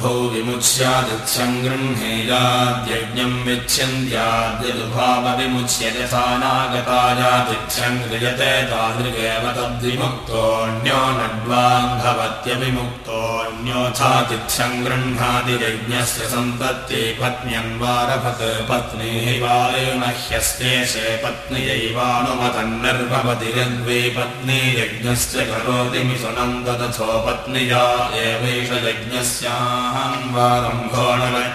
Holding. holy गृह्णेयाद्यज्ञम् विच्छिन्द्याद्यदुभावविमुच्य यथा नागतायातिथ्यम् क्रियते तादृगेव तद्विमुक्तोऽन्यो गृह्णादियज्ञस्य सन्तत्ये पत्न्यन्वारभत पत्नीः पत्नी यज्ञस्य करोति पत्न्या यज्ञस्याहम्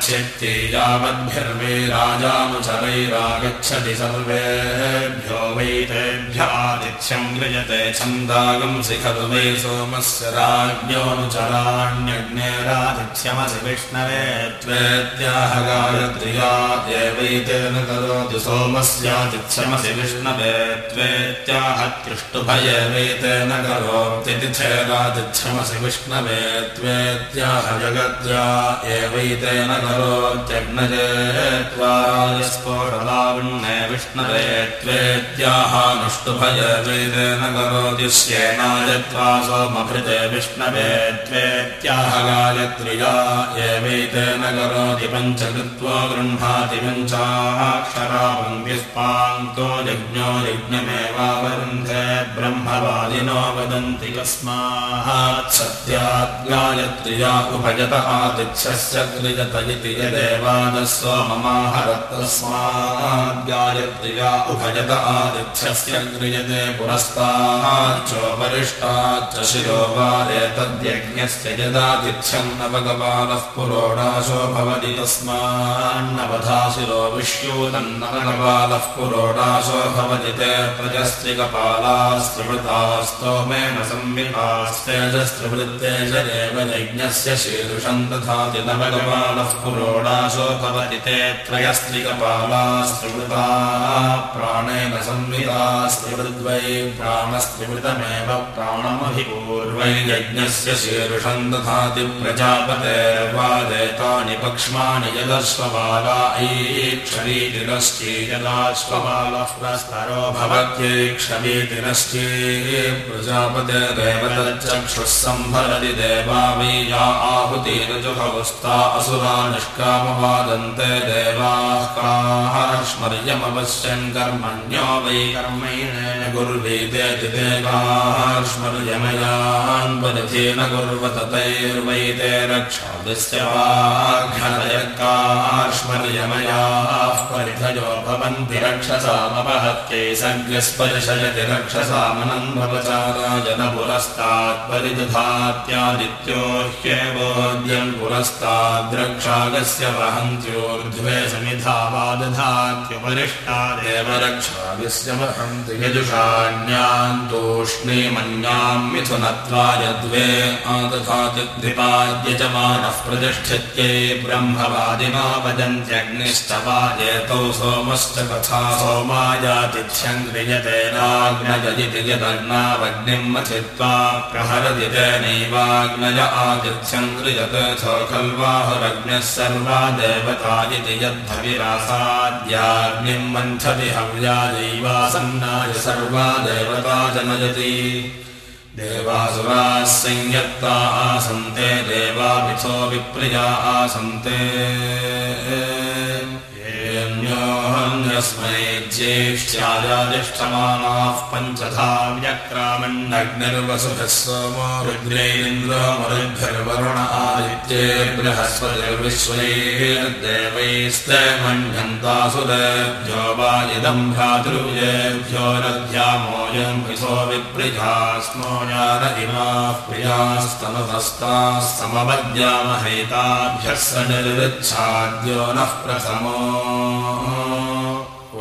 गच्छत्ये यावद्भिर्वे राजानुचरैरागच्छति सर्वेभ्यो वैतेभ्यादिथ्यम् गृजते छन्दागंसि खलु वै सोमस्य राज्ञोऽनुचराण्यग्नेरातिथ्यमसि विष्णवे त्वेत्याह गायत्र्या एवैतेन करोति सोमस्यातिथ्यमसि विष्णवे त्वेत्याह त्युष्टुभय वैतेन करोति तिथेरातिथ्यमसि विष्णवे त्वेत्याह जगत्या एवैतेन करोत्यग्नजे त्वारायस्फोटलाविण्णे विष्णवे त्वेत्याहानुष्टुभय वेदेन करोति स्येनायत्वा सोमभृते विष्णवे त्वेत्याह गायत्र्या एवैतेन करोति पञ्चकृत्वा गृह्णाति पञ्चाक्षरा पङ्क्तिस्पान्तो यज्ञो यज्ञमेवावरुन्धे ब्रह्मवादिनो वदन्ति कस्मात् सत्यात् गायत्र्या उभयत आतिथ्यस्य उभयत आदिथ्यस्य पुरस्ताच्चोपरिष्टाच्च शिरो वारे तद्यज्ञस्य यदातिथ्यम् नवगपालः पुरोडाशो भवति तस्मान्नवधा शिरो विश्यूतन्नवगपालः पुरोडाशो भवति ते प्रजस्त्रिकपालास्त्रिवृतास्तोमेन संवितास्तेजस्त्रिवृत्तेजरेव यज्ञस्य शीर्षम् दधाति नवगपालः पुरोडाशो भवति ते त्रयस्त्रिकपालास्त्रिवृता प्राणेन संवितास्त्रिवृद्वै प्राणस्त्रिवृतमेव प्राणमभिपूर्वै यज्ञस्य शीर्षम् दधाति प्रजापतेर्वादेतानि पक्ष्माणि यदश्वबाला यदाश्वबालः प्रस्तरो भवत्यैक्षवीतिरश्ची प्रजापतेरेव तच्चक्षुः सम्भरति देवा वै या असुरा निष्कामवादन्ते देवाः काहार्ष्मर्यमवश्यम् कर्मण्यो वै कर्मैणेन कुर्वीतेति देवार्ष्मर्यमयान् परिधेन रक्षादिस्य वाघ्नयकार्ष्मर्यमयाः परिधयो भवन्ति रक्षसामपहत्यै सर्गस्पर्शयति रक्षसामनम् भवचारायन पुरस्तात् परिदधात्यादित्यो ह्येवोद्यम् रक्षागस्य वहन्ति यजुषाण्याम् तूष्णीमन्याम् मिथुनत्वा यद्वे आदधाति द्विपाद्यजमानः प्रतिष्ठित्यै ब्रह्मवादिना वदन्त्यग्निस्तवाजेतौ सोमश्च तथा सोमायातिथ्यम् क्रियते नाग्नयदिति यदग्नावग्निम् मथित्वा प्रहरति तेनैवाग्नय आतिथ्यम् क्रियते स खल्वाहुरग्निः सर्वा देवता इति यद्धविरासाद्याग्निम् मन्थति हव्यादैवासन्नाय सर्वा देवता जनयति। देवासुराः संयत्ता आसन्ते देवापिथो विप्रिया आसन्ते न्योऽहन्यस्मै ज्येष्ठ्याजातिष्ठमानाः पञ्चधा व्यक्रामण्डग्निर्वसुभिः सोमो रुद्रैरिन्द्रमरुद्भिर्वरुण आदित्ये बृहस्पतिर्विश्वैर्देवैस्ते मन्यन्तासुरेभ्यो वा इदम् भ्रातृव्येभ्यो रध्यामोऽयम् हिसो विप्रिया स्मो समवद्यामहैताभ्यः स निर्वृच्छाद्यो नः प्रथमो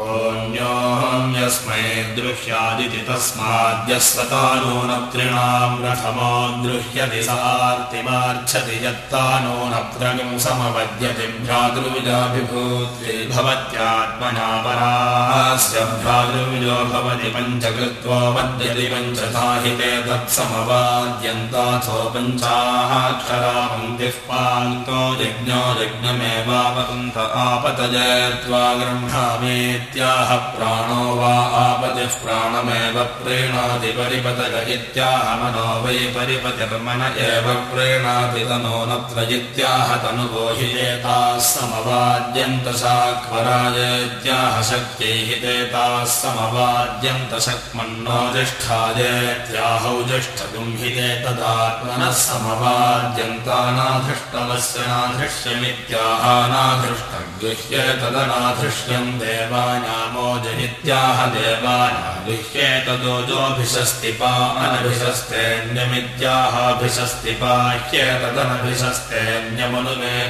ोऽन्योऽन्यस्मै दृह्यादिति तस्माद्यस्वतानो न तृणाम् रथमो दृह्यति सार्तिमार्च्छति यत्तानो न त्रगम् समवद्यति भ्रातृविजाभिभूत्यै भवत्यात्मना परास्य भ्रातृविजो भवति पञ्चकृत्वा वद्यति पञ्चधाहिते तत्समवाद्यन्ताथो पञ्चाक्षरा पङ्क्तिः पान्तो यज्ञो यज्ञमेवावपन्त आपतजयत्वा गृह्णामेत् इत्याह प्राणो वा आपतिः प्राणमेव प्रीणाति परिपतग इत्याह मनो वै परिपतिर्मन एव प्रीणाति तनो नत्र इत्याह तनुबोहितेताः समवाद्यन्तशाक्वरायेत्याह शक्त्यैः तेताः समवाद्यन्तशक्मन्नोजिष्ठायेत्याहौ जिष्ठगुम्हिते तदात्मनः समवाद्यन्तानाधृष्टमस्य नाधृष्यमित्याहानाधृष्टगृह्य तदनाधृष्यम् देवानामो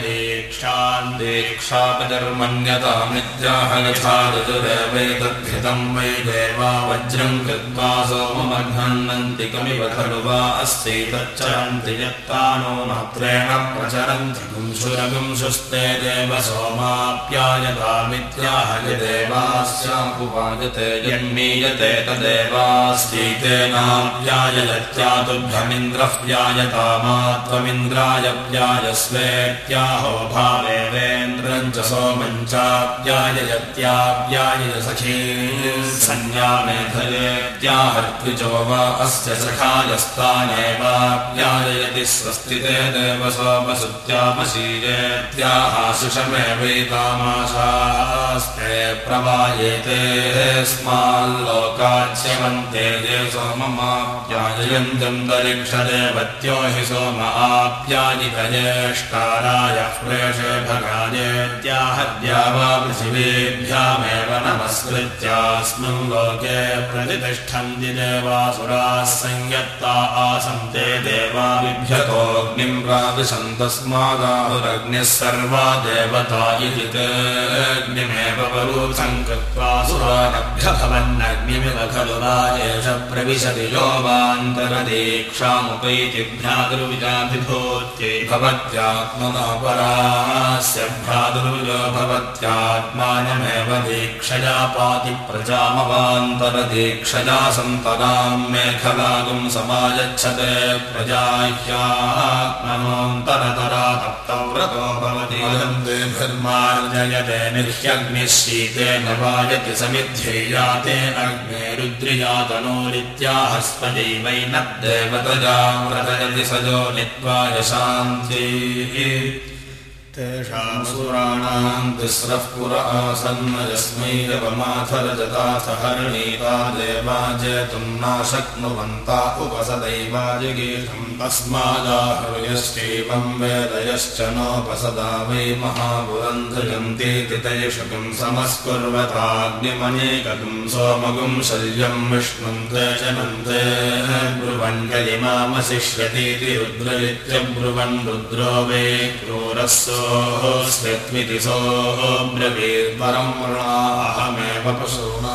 दीक्षान् दीक्षापितर्मन्यतामित्याह यथा ऋतुरेवैतद्धितम् वै देवा वज्रम् कृत्वा सोममघ्नन्तिकमिव खलु वा अस्यैतच्चरन्ति यत्तानो मात्रेण प्रचरन्ति गुंशुरगुंशुस्ते देव सोमाप्यायतामित्याह यदेवास्यामुपायते यन्मीयते तदेवास्तीतेनाव्यायत्यातुभ्यमिन्द्रः व्यायतामात्वमिन्द्राय व्यायस्वेत्याहो भावेवेन्द्रम् च सोमम् चाव्यायत्याव्याय सखी संज्ञा मेधयेत्याहर्त्विजो वा अस्य सखायस्तानेवाव्यायति स्वस्ति ते देव सोमसुत्यामशीरेत्याहासुषमेवैतामाशास्ते प्रवायेते स्माल्लोकाच्यवन्ते ये सोममाप्याययन्त्यन्तरिक्षदेवत्यो हि सोम आप्यायितयेष्टाराय प्रेषे भगायेत्याहद्या वा पृथिवीभ्यामेव नमस्कृत्यास्मिन् लोके प्रतितिष्ठन्ति देवासुराः संयत्ता आसम् ते देवाबिभ्यतोऽग्निम् प्राविशन्तस्मादाहुरग्निः सर्वा देवता इति ते अग्निमेव कृत्वा सुरानभ्यभवन्नग्निमिव खलु वा एष प्रविशति यो वान्तरदीक्षामुपैति भ्रातृविजाभिभूत्यै भवत्यात्मना परास्य भ्रातृविजो भवत्यात्मानमेव दीक्षया पाति प्रजामवान्तरदीक्षया सन्तराम् मेखलागुम् समायच्छते प्रजाह्यात्मनोऽन्तरतरा तप्तव्रतो भवति। वदन्ते धर्मार्जयते निर्ह्यग्निः शीतेन वायति समिध्येयाते अग्ने रुद्रियातनोरित्याहस्पति वै न देवतजाम् व्रतयति सजो नित्वाय शान्तिः तेषाम् सुराणाम् तिस्रः पुर आसन्न यस्मै यवमाथरजताथ हरणीता देवा जेतुम् नाशक्नुवन्ता उपसदैवाजिगीषम् तस्मादाहृयश्चैवम् वेदयश्च नोपसदा वै महापुरन्धयन्तीति तैषुकम् समस्कुर्वताग्निमनेकगुम् सोमगुम् शल्यम् विष्णुम् ते जनन्ते ब्रुवण्यलिमामशिष्यतीति रुद्रयित्यब्रुवन् रुद्रो वै स्मिति सोऽब्रवीर्वरम् अहमेव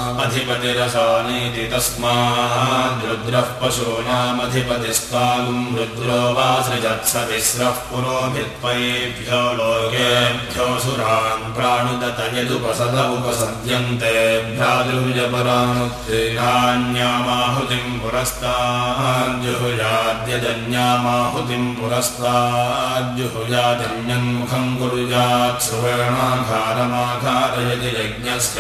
पशूनामधिपतिरसानीति तस्माद्रुद्रः पशूनामधिपतिस्तागुम् रुद्रो वा सृजत्सतिस्रः पुरोभित्वयेभ्यो लोकेभ्यो सुरान् प्राणुदत यदुपसद उपसद्यन्ते भ्रातृजपरानुत्तीनान्यामाहुतिम् पुरस्ताद्युहुयाद्यजन्यामाहुतिम् पुरस्ताद्युहुयाजन्यम् मुखम् कुर्यात् सुवर्णाघारमाघारयति यज्ञस्य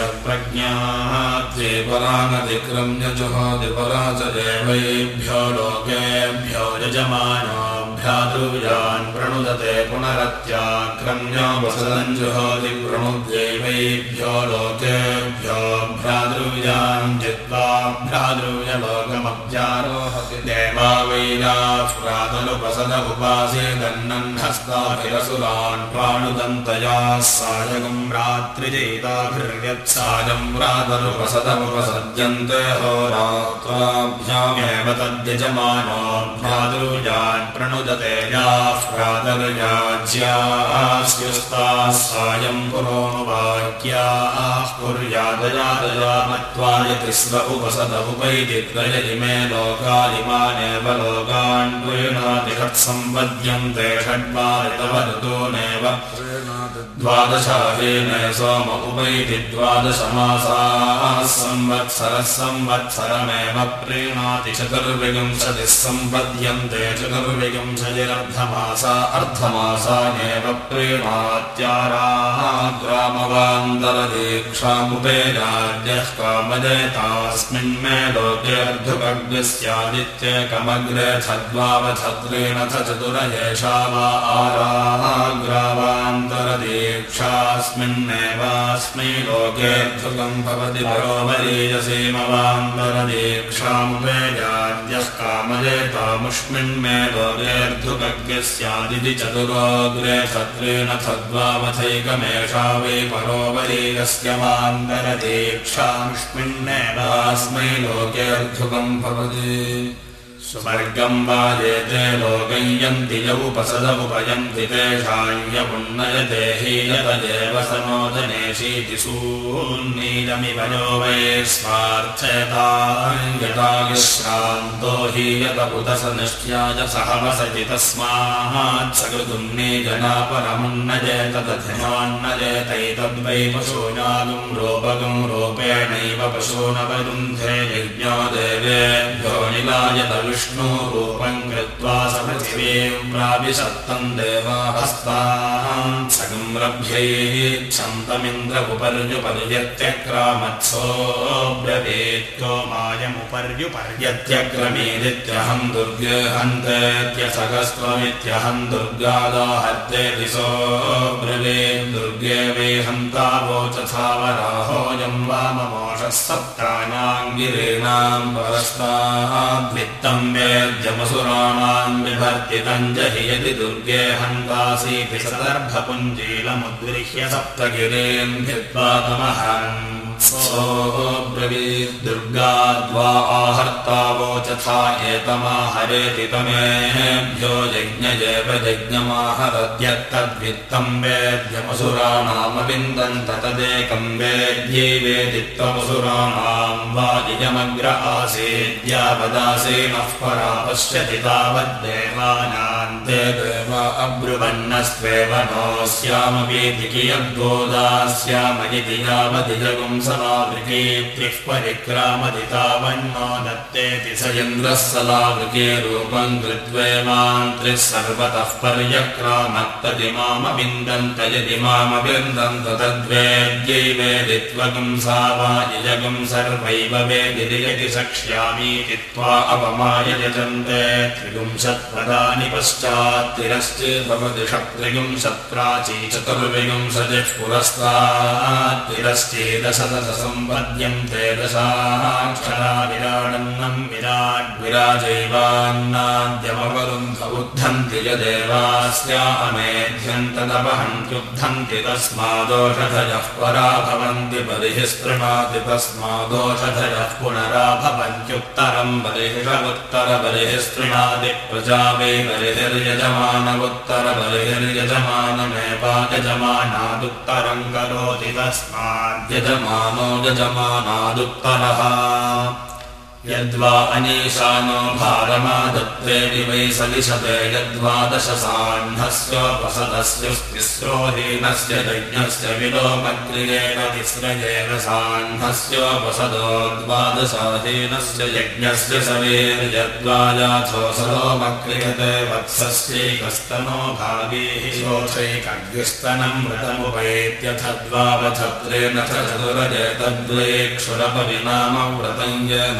प्रज्ञात्रे परानतिक्रम्य जुहोदिपरा च देवैभ्यो लोकेभ्यो यजमानो भ्रातृव्यान् प्रणुदते पुनरत्याक्रम्य वसदम् जुहोति प्रणुद्यैवैभ्यो लोकेभ्यो भ्रातृव्यान् जित्वा भ्रातृव्यलोकमब्जारोहति देवा प्रातनुपसद उपासीदन्नन्हस्ताभिरसुरान् प्राणुदन्तया सायगम् रात्रिजैताभिर्यत्सायम् प्रातरुपसदमुपसद्यन्ते होरात्वाभ्यामेव तद्यजमानो भ्रातृजान् प्रणुदते याः प्रातर्याज्यास्युस्ताः सायम् पुरोनुवाक्याः कुर्यादयादया मत्वायति स्व उपसद उपैति त्रय इमे लोकालिमानेव लोकान् प्रीणाति षट्सम्पद्यन्ते द्वादशाहेन सोम उपैति द्वादशमासाः संवत्सरः संवत्सरमेव प्रीणाति चतुर्विंशतिः सम्पद्यन्ते चतुर्विंशतिः त्रिविंशतिरर्धमासा अर्धमासानेव प्रेमात्याराः ग्रामवान्तरदीक्षामुपेराज्यः कामदेतास्मिन्मे लोकेऽर्धुकग्स्यादित्यकमग्रे छद्वावछत्रेण च चतुरयेषा वा आराः ग्रावान्तरदीक्षास्मिन्नेवास्मै लोकेऽर्धुकम् भवति परोपरीयसीमवान्तरदीक्षामुपेराज्यः कामदेतामुष्मिन्मे लोकेऽर्धुकज्ञस्यादिति चतुरोग्रे छत्रेण छद्वावथैकमेषा वै परोपरीयस्य वान्तरदीक्षामुष्मिन्नेवास्मै लोकेऽर्धुकम् भवति सुवर्गम् वाजेते लोकयन्ति यौपसदमुपयन्ति तेषाय्यपुण्ययते हीयतदेव सनोदनेशीति सून्नीलमिव यो वै स्वार्थयताङ्गताविश्रान्तो हीयत उत स निष्ट्याय सह वसति तस्माच्छकृतुम् जना परमुन्नजेत दधिमान्नजेतैतद्वै पशूनागुम् रूपगम् रूपेणैव पशूनवरुन्धे यज्ञो देवेभ्यो निलायत विष्णोरूपम् कृत्वा सपृथिवीम् प्राविशत्तम् देवाहस्तान् सगम्रभ्यैच्छन्तमिन्द्रमुपर्युपर्यत्यक्रामत्सोऽब्रवीत्यो मायमुपर्युपर्यत्यक्रमेदित्यहम् दुर्गे हन्तेत्यसगस्त्वमित्यहम् दुर्गादाहत्ते दिशोऽब्रवीत् दुर्गे वे हन्तावोचथावराहोऽयम् वाममोषः सप्तानाम् गिरीणाम् परस्ताद्वित्तम् वेद्यमसुराणाम् विभर्तितम् जहि यदि दुर्गे हन्वासीति सदर्भपुञ्जीलमुद्गृह्य सप्तगिरेन्भित्वा तमहन् सोऽब्रवीद्दुर्गाद्वा आहर्तावोचथा एतमाहरेति तमेभ्यो यज्ञजेव यज्ञमाहरद्यत्तद्वित्तम् वेद्यमसुराणामविन्दम् ततदेकम् वेद्यै वेदित्वमसुराणाम् वा अब्रुवन्नस्त्वेव नोऽस्यामवीति यद्गोदास्याम इति यावदिजगुम् समावृकेत्रिः परिक्रामति तावन्नो दत्तेति स इन्द्रः सलावृके रूपम् कृत्वेमान्त्रिः सर्वतः पर्यक्रामत्तदि मामविन्दन्त यदि मामविन्दन्त तद्वेद्यै वेदित्वगुम् सा वा यजगुम् सर्वैव वेदियति सक्ष्यामीति त्वा अपमाय यजन्ते त्रिगुंशत्पदानि पश्चात्तिरश्चिद्भवति षट्त्रिगुंशत्प्राची पुरस्तात्तिरश्चेदशदशसम्पद्यन्ते दशाक्षरा विराडन्नम् विराड्विराजैवान्नाद्यमवरुन्ध उद्धन्ति यदेवास्यामेध्यन्तदपहन्त्युद्धन्ति तस्मादोषधयः परा भवन्ति बलिः स्पृणाति तस्मादोषधयः पुनरा भवन्त्युत्तरम् बलिषवुत्तरबलिः स्पृणाति प्रजा वै बलिर्यजमान उत्तरबलिर्यजमानमेवायजमानादुत्तरम् करोति तस्माद्यजमानो यजमानादुत्तरः यद्वा अनीशानो भारमादत्त्वेनि वै सलिशते यद्वादशसाह्नस्योपसदस्युस्तिस्रोहीनस्य यज्ञस्य विलोमक्रियेण तिस्रयेव साह्नस्योपसदो द्वादशाहीनस्य यज्ञस्य सवेर्यद्वायाथोसलोमक्रियते वत्सस्यैकस्तनो भागीः शोथैकग्स्तनम् व्रतमुपैत्यथद्वावथत्रेण च चतुरजेतद्वेक्षुरपरिणाम व्रतम् येन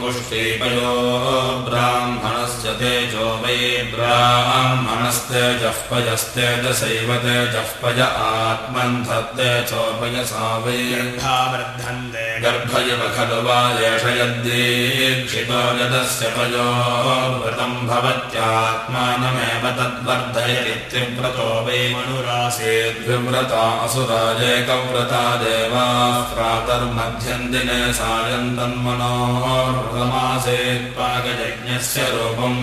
पुष्टीपयो ब्राह्मणस्य ब्राह्मणस्य तेजो वै ब्राह्मणस्तेजः पयस्तेजसैव तेजः पय आत्मन्धत्ते चोपयसा वै। गर्भावृद्धन्ते गर्भयव खलु वा एष यद्दीक्षितो यदस्य पयो व्रतम् भवत्यात्मानमेव तद्वर्धयदित्यव्रतो वै मनुरासेद्विव्रता असुराजेकव्रता देवा प्रातर्मध्यम् दिने सायन्तन्मनोर्वृतमासेत्पाकयज्ञस्य रूपम्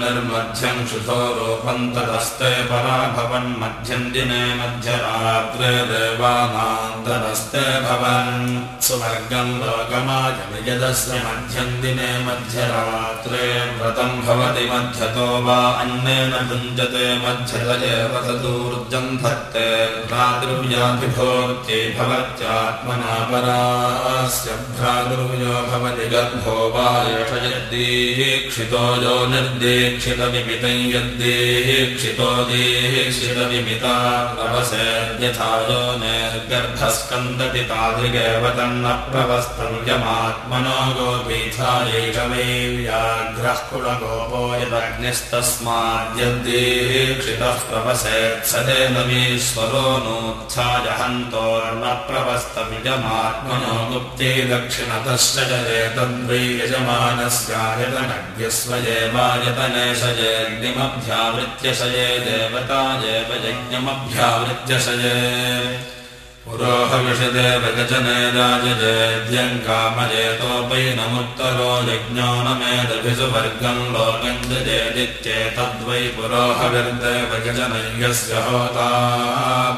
निर्मध्यम् शुथो रूपम् तदस्ते परा भवन्मध्यम् दिने मध्यरात्रे देवानान्तरस्ते भवन्। सुवर्गम् लोकमायमियदस्य मध्यम् दिने मध्यरात्रे व्रतम् भवति मध्यतो वा अन्नेन भुञ्जते मध्यतयेव तदूर्जम् धत्ते भ्रातृव्याभिभोत्यै भवत्यात्मना परास्य भ्रातृव्यो भवति वा एष यद्दीक्षितो यो निर्दीक्षितविमितं यद्दीक्षितो दीक्षितविमिता प्रवसेद्यथा यो निर्गर्भस्कन्दति तादृगेव तन्न प्रवस्तम् यमात्मनो कुलगोपो यदग्निस्तस्माद्यद्दीक्षितः प्रवसेत् सदेनमीश्वरो नोत्थाय हन्तोर्न प्रवस्तमिजमात्मनो गुप्ते दक्षिणतश्च जयेतद्वै यजमानस्यायतनज्ञस्वयेवायतने शयेऽग्निमभ्यावृत्य शये देवतायेव यज्ञमभ्यावृत्य शये पुरोहविषदेव गजने राजजेद्यम् कामजेतोपैनमुत्तरो यज्ञो न मेदभिसुवर्गम् लोकम् जजेदित्येतद्वै गजनय्यस्य होता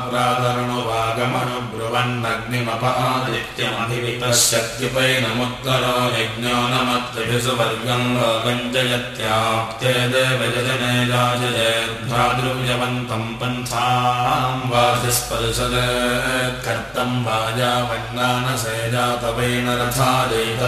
प्रातरणुवागमनुब्रुवन्नग्निमपादित्यमभिविपश्यत्युपैनमुत्तरो यज्ञो न मत्रिभिसुवर्गम् लोकम् जयत्याप्ते राजजेद्भ्रातृव्यवन्तम् पन्थाम् वासिस्पर्शदे कर्तम् वाजावन्नानसेजातवेन रथादैतद्वाप्तम्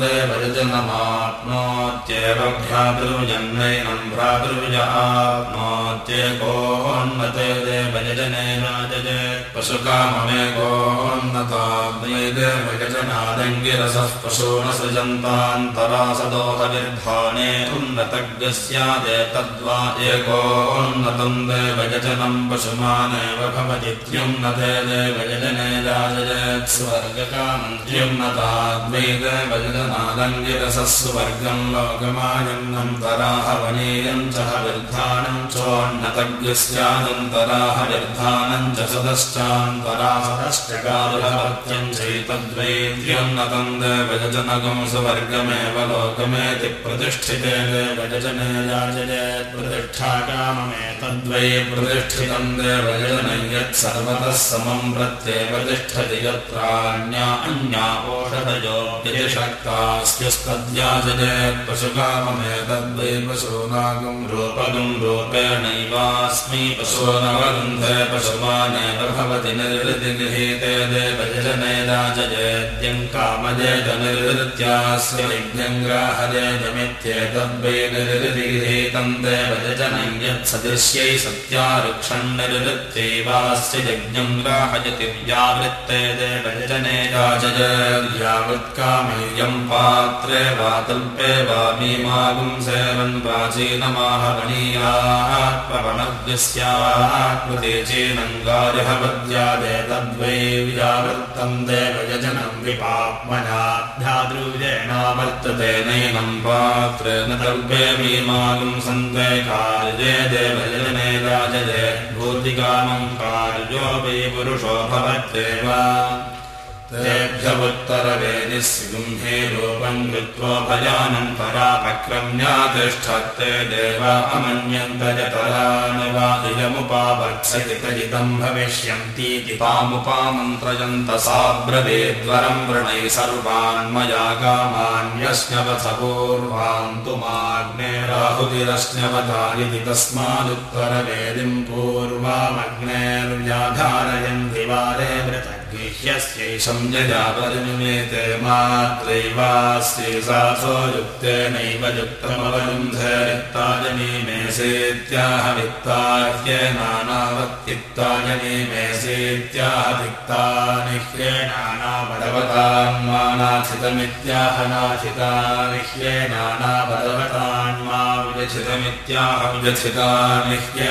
देवजनमाप्नोत्येव भ्रातृजन्नैनम् भ्रातृज आप्नोत्येकोन्नते देवयजने राजयेत् पशुकाममेकोन्नताद्वै देवयजनादङ्गिरसः पशून सृजन्तान्तरासदोहनिर्धाने उन्नतज्ञस्यादेतद्वा एकोन्नतम् देवयजनम् पशुमानेव स्वर्गकामन्त्युन्नताद्वै देवयजनादङ्गिरसः सुवर्गम् लोकमायन्नम् तराहवनीयम् च हविर्धानम् चोन्नतज्ञस्यादन्तराह निर्धानम् च सदश्चान्तरासदश्चकारुभवत्यम् चैतद्वैत्युन्नतम् देवयजनगम् सुवर्गमेव लोकमेति प्रतिष्ठिते प्रतिष्ठाकाममेतद्वै प्रतिष्ठितम् देवयजनं यत् सर्वतः समम् प्रत्येव तिष्ठति यत्रान्या अन्या ओषधयो यतिशक्तास्यस्तद्याजयेत् पशुकाममेतद्वै पशूनागम् रूपगम् रूपेणैवास्मै पशूनवरुन्धे पशुमानेव भवति देवजने राजयेद्यम् कामजेत निर्वृत्यास्य यज्ञम् ग्राहजेजमित्येतद्वै निर्वृति गृहीतम् देवजनं यत्सदृश्यै सत्यारुक्षम् निर्वृत्यैवास्य यज्ञम् ग्राहयति व्यावृत्ते देवजने राजयद्यावृत्कामेयम् पात्रे वा तल्पे वा मीमागुम् सेवन् प्राचीनमाहवनीयात्मवणव्यस्यात्मते चीनङ्गार्हवद्यादेतद्वै व्यावृत्तम् देवयजनम् विपाप्मनाध्याद्रुविजेनावर्तते नैनम् पात्रे न तल्पे मीमागुम् सन्ते कार्ये देवयजने राजये। भूतिकामम् कार्यो वै पुरुषो भवत्येव तेभ्यवुत्तरवेदिस्युम्हे रूपम् कृत्वा भजानम् परापक्रम्या तिष्ठत्ते देवा अमन्यन्तयतरानुवादियमुपावर्त्सति कजितम् भविष्यन्तीति तामुपामन्त्रयन्त सा ब्रवेद्वरम् वृणै सर्वान् मया कामान्यश्नवथ पूर्वान् तु माग्नेराहुतिरश्नवता इति तस्मादुत्तरवेदिम् पूर्वामग्नेर्व्याधारयन्ति वारे मृतज्ञैः ह्यस्यै संयजापरिमिमेते मात्रैवास्यै सासो युक्तेनैव युक्तमवरुन्धरित्ताजनी मे सेत्याह वित्ताह्ये नानावत्तित्ताजनी मे सेत्याह वित्तानिह्ये नानापदवतान्मानाथितमित्याह नाथितानिह्ये नानापदवतान्मा विजथितमित्याह विजथितानिह्ये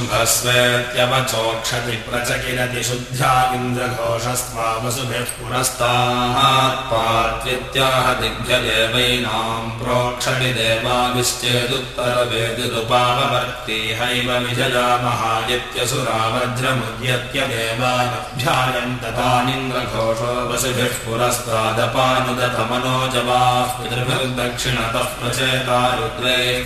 शुम्भस्वेत्यवचोक्षति प्रचकिरति शुद्ध्या इन्द्रघोषस्त्वा वसुभिः पुरस्ताहात्पात्वित्याह दिग्भ्यदेवैनाम् प्रोक्षति देवाविश्चेदुत्तरवेदिरुपाववर्ति हैव विजया महायत्यसुरा वज्रमुद्यत्य देवानभ्यायन्त तानिन्द्रघोषो वसुभिः पुरस्तादपानुदतमनोजवाः पितृभिर्दक्षिणतः प्रचेता रुद्रैः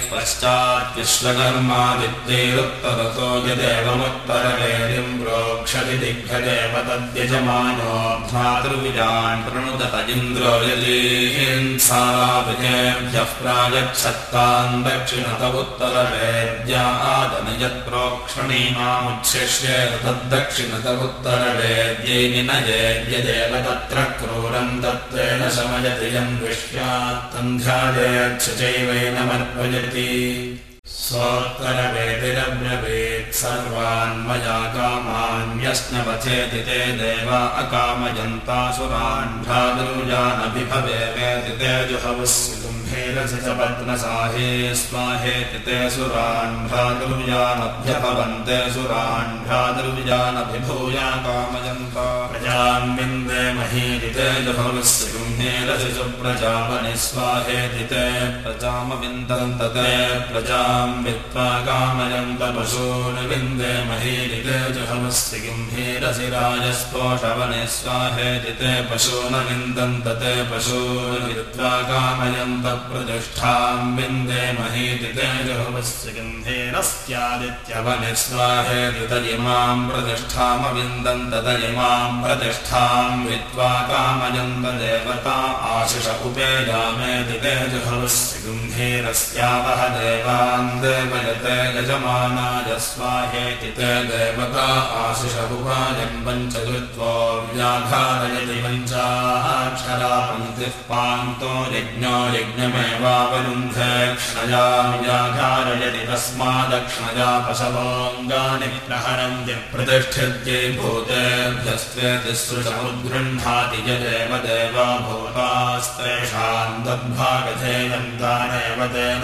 यदेवमुत्तरवेदिम् प्रोक्षति दिग्भदेव तद्यजमानो भ्रातृविजान् प्रणुदत इन्द्रो यदीहिंसाविजेभ्यः प्रायच्छत्तान् दक्षिणत उत्तरवेद्यादन यत्प्रोक्षणीमामुच्छिष्ये तद्दक्षिणत उत्तरवेद्यै निनयेद्यदेव तत्र क्रूरम् तत्त्वेन शमयति यम् दृश्यात्तन्ध्यादेच्छ चैवैनमर्पयति स्वोत्तरवेदिरब्रवीत् सर्वान्मया कामान्यश्नवथेति ते देवा अकामयन्तासुरान् भ्रातृजानभिभवे वेति ते जुहवस्वितुम्भेरसि च पद्मसाहे स्वाहेति ते सुरान् भ्रातृजानभ्यभवन्ते सुरान् भ्रातृजानभिभूया कामयन्ता प्रजान् विन्दे महीति ते जुहवस्य गुम्हेरसि सुप्रजावनि स्वाहेति ते प्रजामविन्दन्त ते वित्त्वा कामयन्त पशून् विन्दे महीरिते जुहमस्ति गम्भीरसि राजस्पोषवने स्वाहेति ते पशून् विन्दन्त ते पशून् वित्त्वा कामयन्त प्रतिष्ठाम् विन्दे जुहमस्य गम्भीरस्त्यादित्यवनि स्वाहेति त इमाम् प्रतिष्ठामविन्दन्त त इमाम् प्रतिष्ठाम् वित्त्वा कामयन्त देवता आशिष उपेयामेति ते जुहमस्य गम्भीरस्यावह देवान् देवयते यजमानाय स्वाहेति ते देवता आशिषमुपायम् पञ्चकृत्वो व्याघारयति पञ्चाक्षरा पङ्क्तिः पान्तो यज्ञो यज्ञमेवावरुन्धे क्षणया व्याघारयति तस्मादक्षणया पशवोऽङ्गानि प्रहरन्ति प्रतिष्ठित्यै भूतेभ्यस्त्वेति सृजमुद्गृह्णाति यदेव देवा तद्भागधेयन्तानेव तेन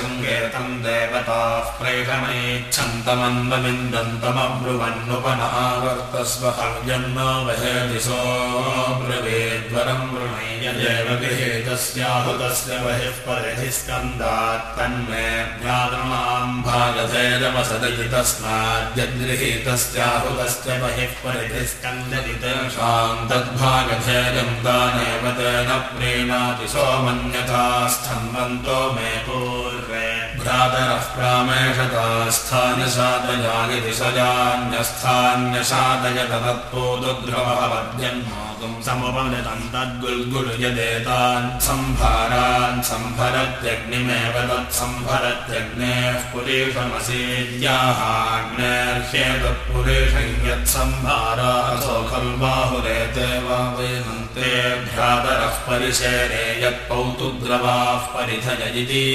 कराशृङ्गेतम् देवताः प्रेषमैच्छन्तमन्वविन्दन्तमब्रुवन्नुपनावर्तस्व हव्यन्न वहेति सोऽब्रवेद्वरम् वृणय्यदेव गृहेतस्याहुतस्य बहिः परिधिः स्कन्दात् तन्मे ज्ञातमाम् भागधेयमसदति तस्माद्यद्गृहीतस्याहुतस्य बहिः परिधिः तद्भागधेयम् तानेव तेन प्रीणाति सोमन्यथा स्थन्वन्तो मे पूर्वे भ्रातरः प्रामेषतास्थान्यसादयागिति सजान्यस्थान्यसादयत तत्पूदुद्रवहवद्यन्मातुम् समुपनितम् तद्गुल्गुलयदेतान् सम्भारान् सम्भरत्यग्निमेव तत्सम्भरत्यग्नेः पुरेशमसीद्याहाग्नेर्ह्येतत्पुरेशम् यत्सम्भारा असो खल्बाहुरेते वा वैनन्ते भ्रातरः परिशेरे यत्पौतुद्रवाः परिधय इति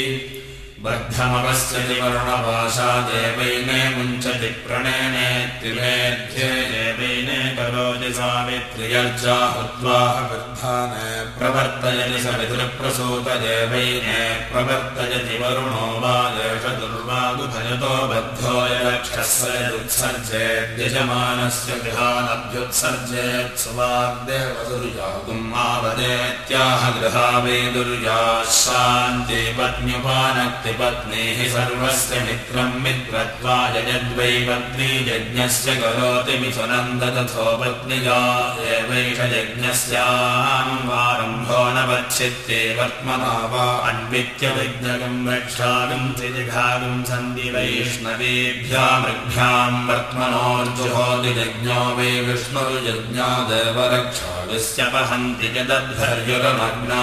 बद्धमपश्यति वरुणवासा देवैने मुञ्चति प्रणयनेत्रिमेध्ये देवैने करोति सावित्र्यर्चा हुत्वाह वृद्धाने प्रवर्तयति सवितृप्रसूतदेवैने प्रवर्तयति वरुणो वा देशदुर्वागुभजतो बद्धो यक्षस्य यदुत्सर्जेद्यजमानस्य गृहानभ्युत्सर्जेत् सुवाग्देवदुर्यागुम् आवदेत्याह गृहा वै दुर्याः शान्ति पत्न्युपानक्ति पत्नीः सर्वस्य मित्रम् मित्रत्वाय यद्वै पत्नी यज्ञस्य करोति मिथुनन्द एवैष यज्ञस्यारम्भो न वच्छित्ते वर्त्मना वा अन्वित्य विज्ञकम् रक्षागम् त्रिजिघागम् सन्ति वैष्णवेभ्या मृग्भ्याम् वर्त्मनोर्जुहोति यज्ञो वै विष्णुर्यज्ञादेव रक्षाविस्यपहन्ति यदध्वर्युरमग्ना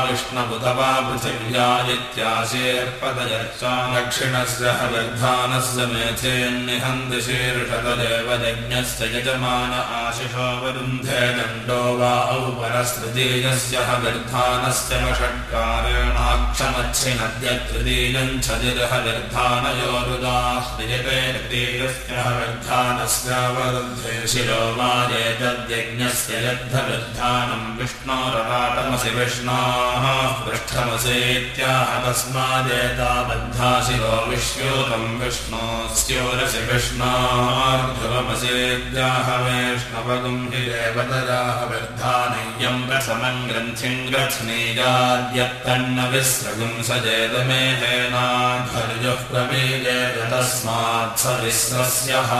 विष्णुबुध वा पृथिव्या इत्याशेर्पदयच्चा दक्षिणस्य हविर्धानस्य मेथेन्निहन्ति शीर्षतदेव यज्ञस्य यजमान आशिषो वरुन्धे दण्डो वा औपरस्तृतीयस्य हविर्धानस्य वषट्कारेणाक्षमच्छिनद्यतृतीयम् छदिर्हविर्धानयोरुदास्त्रियते तृतीयस्य हविर्धानस्यावरुद्धे शिरो वा एतद्यज्ञस्य यद्धविर्धानम् विष्णोरराटमसि विष्णाः पृष्ठमसेत्याह तस्मादेताबद्धा शिरो विश्योतम् विष्णोस्योरसि विष्णार्ध्रुवमसेत्याह वैष्णवगुम् हि देवतराह विर्धानय्यम् प्रसमम् ग्रन्थिम् ग्रथ्नीयाद्यत्तन्न विस्रगुम् स जेदमेहेनाध्वर्युः प्रमेयेत तस्मात् स विस्रस्यः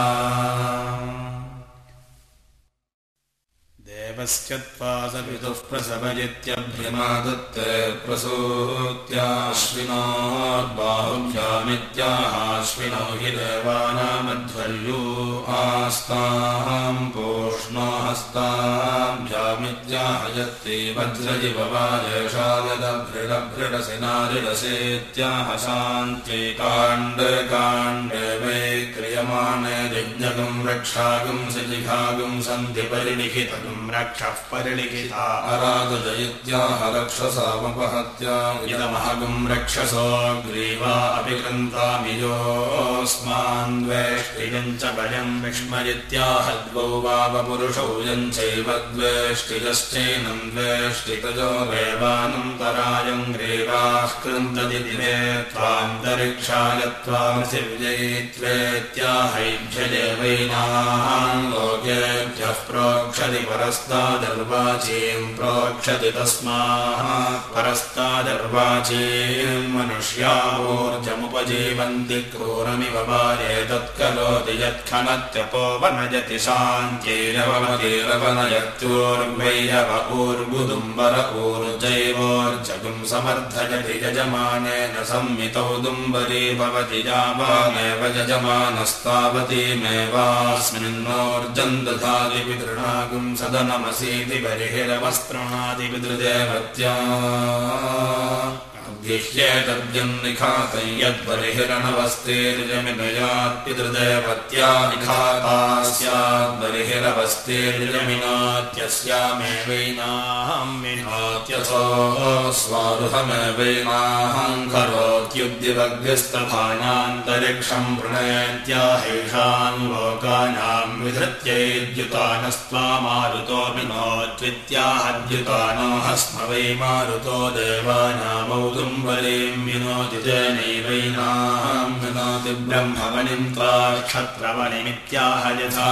पितुः प्रसवयित्यभ्यमादत्ते प्रसूत्याश्विनार्बाहुभ्यामित्याहाश्विनो हि देवानामध्वर्यो आस्ताम् पोष्णो हस्ताभ्यामित्याहयत्ते वज्रजिववादेशादभृडभृडसि नारिरसेत्याह शान्त्ये काण्डे काण्डे वै क्रियमाणे यज्ञगम् रक्षागुम् सिजिघागुम् सन्धि परिलिखितगुम् रक्षः परिलिखिता। अराधजयित्याह रक्षसामपहत्या इदमहगुम् रक्षसो ग्रीवा अपि कृन्तामि योऽस्मान्द्वेष्टियम् च वयम् विस्मयित्याह द्वौ वावपुरुषौ यम् चैव द्वेष्टियश्चैनम् द्वेष्टितजो रेवानन्तरायम् ग्रीवाः कृन्तति दिने त्वान्तरिक्षाय त्वामसिव्यै त्वेत्याहैभ्यदेवैनाम् लोकेभ्यः प्रोक्षति परस्तादर्वाचीम् प्रोक्षति तस्मात् परस्तादर्वाचीम् मनुष्यावोर्जमुपजीवन्ति क्रूरमिव बाले तत्करोति यत्खनत्यपोवनयति शान्त्यैरवमतिरवनयत्योर्वैरव ऊर्गुदुम्बर ऊर्जैवोर्जगुम् समर्थयति यजमानेन संमितौदुम्बरी भवति यावानेव यजमानस्तावतीमेवास्मिन्नोर्जम् दधाति पितृणागुम् सदनमसीति बर्हिरवस्त्रणादिपितृदेवत्या गिह्येतद्यम् निखातम् यद्बर्हिरनवस्तेर्जमिनयात्पितृदेवत्या निखाता स्याद्बर्हिरवस्तेर्जमिनात्यस्यामेवैनाहम् विनात्यथो स्वारुहमेवैनाहम् करोत्युद्दिवग्यस्तभानान्तरिक्षम् प्रणयत्याहेषाम् लोकानाम् विधृत्यैद्युतानस्त्वा मारुतो विनोत्वित्याहद्युतानो हस्म वै मारुतो देवानामौदुम् औदुम्बरीम् विनोति तेनैवैनाम् ब्रह्मवणिम् त्वा क्षत्रवणिमित्याह यथा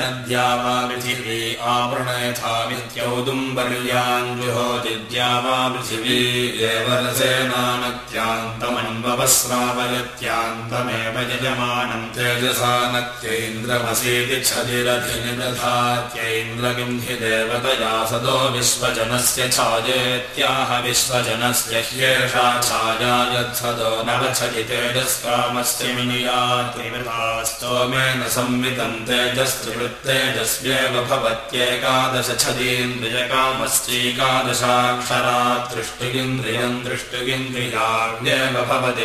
नद्या वा पृथिवी आवृणयथामित्यौदुम्बर्यान् जुहोति द्या वा पृथिवी एव रसेनानत्यान्तमन्ववस्रावयत्यान्तमेव यजमानम् तेजसा नत्यैन्द्रमसीति देवतया सदो विश्वजनस्य छायेत्याह विश्वजनस्य ह्येषा छाया यत्सदो नवच्छति तेजस्त्रिवृत्तेजस्येव भवत्येकादश छदीन्द्रियकामस्यैकादशाक्षरा दृष्टिगिन्द्रियम् दृष्टिगिन्द्रियाव्येव भवति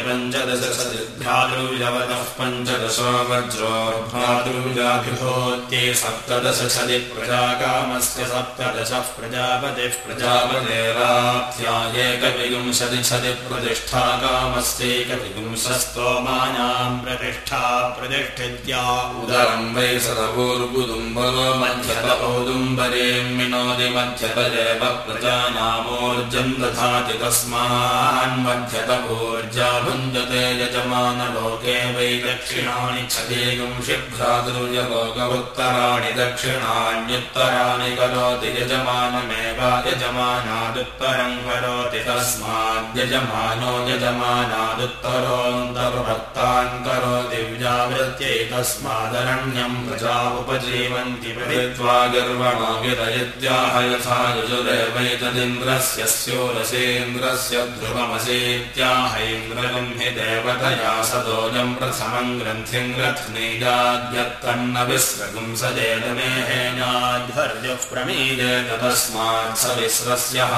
पञ्चदश वज्रो भ्रातृजाभिभूत्यै सप्तदश छदि प्रजाकामस्य सप्तदशः प्रजापतिः प्रजापतेराध्यायेकविंशति छदि प्रतिष्ठा कामस्यैकविंशस्तोमानाम् प्रतिष्ठा प्रतिष्ठित्या। उदरम् वै सदपूर्बुदुम्बरो मध्यत दधाति तस्मान्मध्यत ऊर्जा भुञ्जते यजमानलोके वै दक्षिणानि छदेगुंषि भ्रातृजलोकवुत्तराणि दक्षिणान्युत्तराणि करोति यजमानमेव यजमानादुत्तरम् करोति तस्माद्यजमानो यजमानादुत्तरोऽन्तर्भक्तान् करोति व्यावृत्यै तस्मादरण्यम् प्रजा उपजीवन्ति पठित्वा गर्वणो विरयत्याह यथा यजुरेवैतदिन्द्रस्य स्योरसेन्द्रस्य ध्रुवमसेत्याहैन्द्रगम् हि देवतया सदोजम् प्रथमम् ग्रन्थिम् ग्रथ्नीजाद्यत्तन्न विस्रगुंसजेतमेहेनाध्वर्यः प्रमीयेत तस्मात् स विस्रस्यः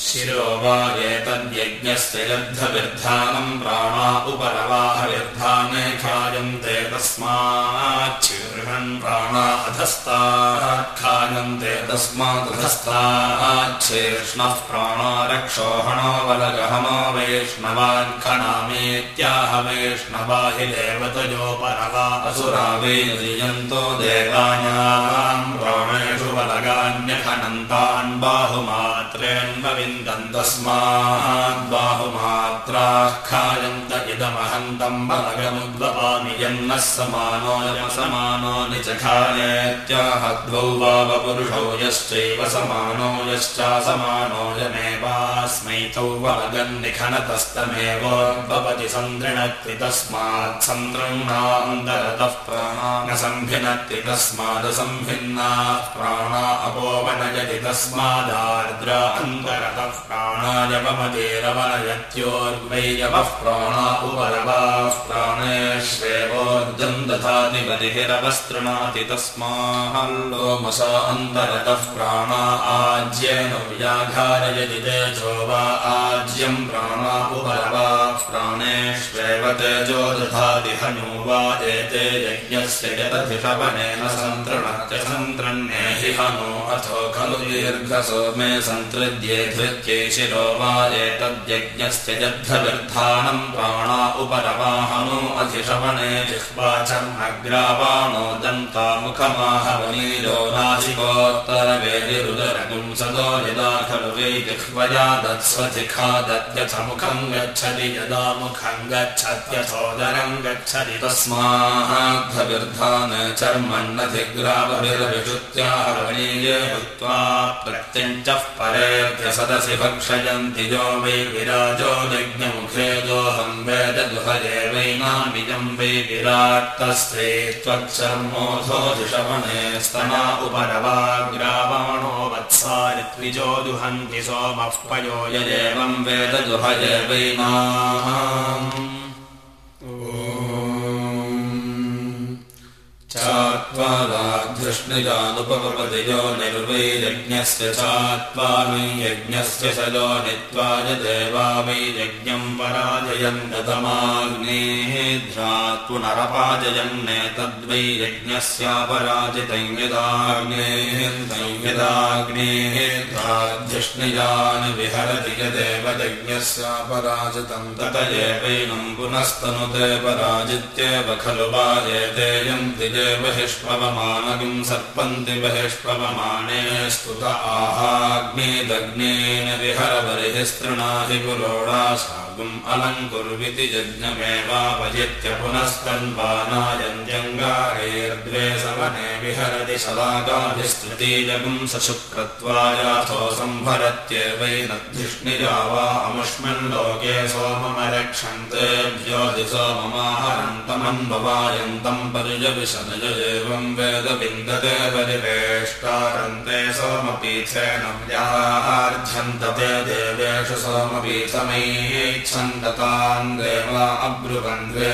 शिरो वा एतद्यज्ञस्य यद्धविर्धानम् प्राणा उपरवाहविर्धाने खायन्ते तस्माच्छीर्षन् प्राणा अधस्तात् खायन्ते तस्मादधस्ताच्छीर्ष्णः प्राणा रक्षोहणो वलगहनो वैष्णवान् खनामेत्याह वैष्णवा हि देवतयोपरवा असुरा वेयन्तो देवानाम् प्राणेषु वलगान्यखनन्तान् तस्मात् बाहुमात्राः खायन्त इदमहन्तम् बलगमुद्वपामि यन्नः समानो यमसमानो निचखायत्याह द्वौ वावपुरुषौ यश्चैव समानो यश्चासमानो यमेवास्मै तौ वलगन्निखनतस्तमेवोद्भवति सन्दृणक्ति तस्मात् सन्दृह्णान्तरतः प्राणा न सम्भिनक्ति तस्मादसम्भिन्नाः प्राणा अपोवनयति तस्मादार्द्रा अन्तरतः प्राणायवमतेरवनयत्योर्वैरवः प्राणा उपरवाः प्राणेष्वेवोर्जम् दधाति बलिहिरवस्तृणाति तस्माल्लोमसा अन्तरतः प्राणा आज्येन व्याघारयति तेजो वा आज्यम् प्राणा उपरवाः प्राणेष्वेव तेजो दधाति हनु वा एते यज्ञस्य यदधिषवनेन सन्तृणत्य सन्तृण्ये हि हनो अथो खलु दीर्घसोमे सन्तृद्ये धृत्यै शिरो वा एतद्यज्ञस्य यद्धविर्धानम् प्राणा उपरवाहनो अधिशवने जिह्वाचर्मग्रावाणो दन्तामुखमाहवनीरो नासिकोत्तरवेदिरुदरपुंसदो यदा खलु वै जिह्वया दत्स्वजिखादत्यथ मुखम् गच्छति यदा मुखम् गच्छत्यथोदरम् गच्छति तस्माद्धविर्धान चर्मन्नधिग्रावभिरविशुत्याहवनीये भूत्वा प्रत्यञ्चः परेभ्यसदसि भक्षयन्ति यो वै विराजो यज्ञमुखे दोऽहम् वेदगुहदेवैनामिजम् वै विराट्तस्ते त्वक्चर्मोऽधोधिषवणे स्तना उपरवाग्रावाणो वत्सारित्विजो दुहन्ति सोमः पयो यदेवम् वेदगुहदेवैना चात्वाराधृष्णिजानुपपतियो निर्वैरज्ञस्य चात्वामि यज्ञस्य सजो नित्वाय देवा वै यज्ञम् पराजयम् गतमाग्नेः ध्रात्पुनरपाजयम् नेतद्वै यज्ञस्यापराजितम् यदाग्नेः संयदाग्नेः ध्राध्यष्णिजान् विहरति यदेव यज्ञस्यापराजितम् तत एवैनम् पुनस्तनुते पराजित्येव खलु वायेतेयम् द्विजेव हिष्पवमानगुम् सर्पन्ति बहिष्पवमाने स्तुत आहाग्नेदग्नेन विहरबर्हिस्तृणाहि पुरोडा सागुम् अलङ्कुर्विति यज्ञमेवापजित्य पुनस्तन्वानायन्त्यङ्गारेर्द्वे सवने विहरति सदागाभिस्तृतीजगुम् सशुक्रत्वायाथो संभरत्येवैनद्धिष्णिजा वा अमुष्मिन् लोके सोममरक्षन्तेभ्यो सोममाहरन्तमन्ववायन्तम् पर्यविशदय एवम् वेदविन्दते परिवेष्टारन्ते सोमपीठेन व्याहार्ध्यन्तते देवेषु यच्छन्ततान् देवा द्वे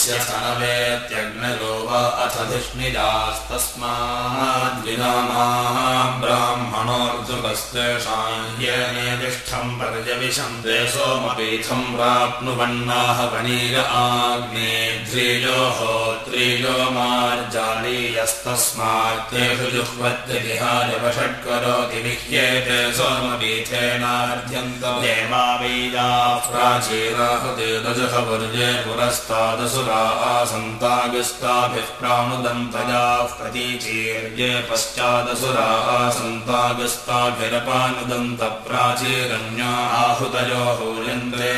स न वेत्यग्नरो वा अथ धिष्णिदास्तस्माद्विनामाः ब्राह्मणोऽर्जुनस्तेषाम् येनेतिष्ठम् पर्यविशम् ते सोमपीथम् प्राप्नुवन्नाह वनीर आग्नेध्रीजो होत्रीजो मार्जालीयस्तस्मात् तेषु विह्येते सोमपीथे पुरस्तादसुरा आसन्तागस्ताभिः प्राणुदन्तजाः प्रतीचीर्ये पश्चादसुरा आसन्तागस्ताभिरपानुदन्तप्राचीरण्या आहुतयो हूयन्ते।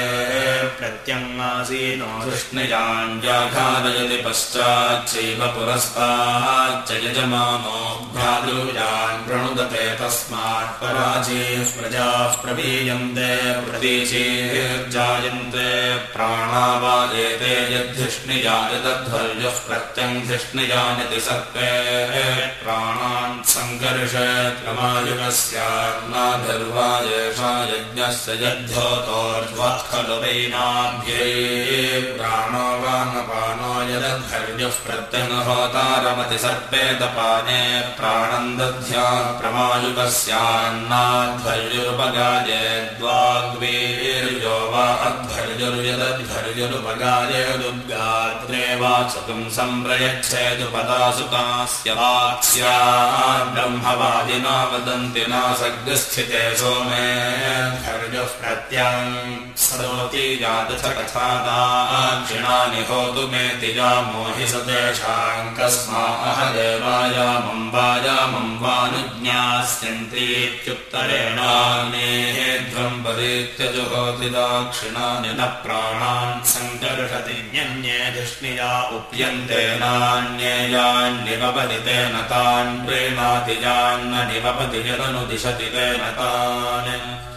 प्रत्यङ्गासीनो कृष्णयाञ्जाघादयति पश्चाच्चैव पुरस्ताच्च यजमानो भ्रातृजान् प्रणुदते तस्मात् प्रजाः प्रवीयन्ते प्रतीचीर्जायन्ते प्राणावादेते यद्धिष्णिजाय तद्ध्वर्यः प्रत्यङ्धिष्णिजायति सर्पे प्राणान् सङ्कर्षत् क्रमायुगस्यान्नाभिर्वा येषा यज्ञस्य यद्धोतोर्ध्वः खलु वैनाभ्यै प्राणो वानपानो यदद्धर्यः प्रत्यङ्गहोतारमति सर्पेदपाने प्राणम् दध्या प्रमायुगस्यान्नाध्वर्युरुपगाये द्वाग्वीर्यो वा अध्वर्युर्यदध्वर्युरुपगायेदुद्गात्रे वाचकम् सम्प्रयच्छेदुपदासुकास्य वाक्स्या ब्रह्मवादिना वदन्ति नासग्स्थिते सोमे धर्युः प्रत्यङ् सरोति यादथ कथादाक्षिणानि होतु मे तिजा मोहि वायामम् वानुज्ञास्यन्तीत्युत्तरेणाग्नेः ध्वम् परीत्यजुहोति दाक्षिणानि न प्राणान् सङ्कर्षति न्यन्ये धिष्णिया उप्यन्ते नान्येयान्निवपति तेन तान् प्रेणाति यान्न निवपति यदनुदिशति तेन तान्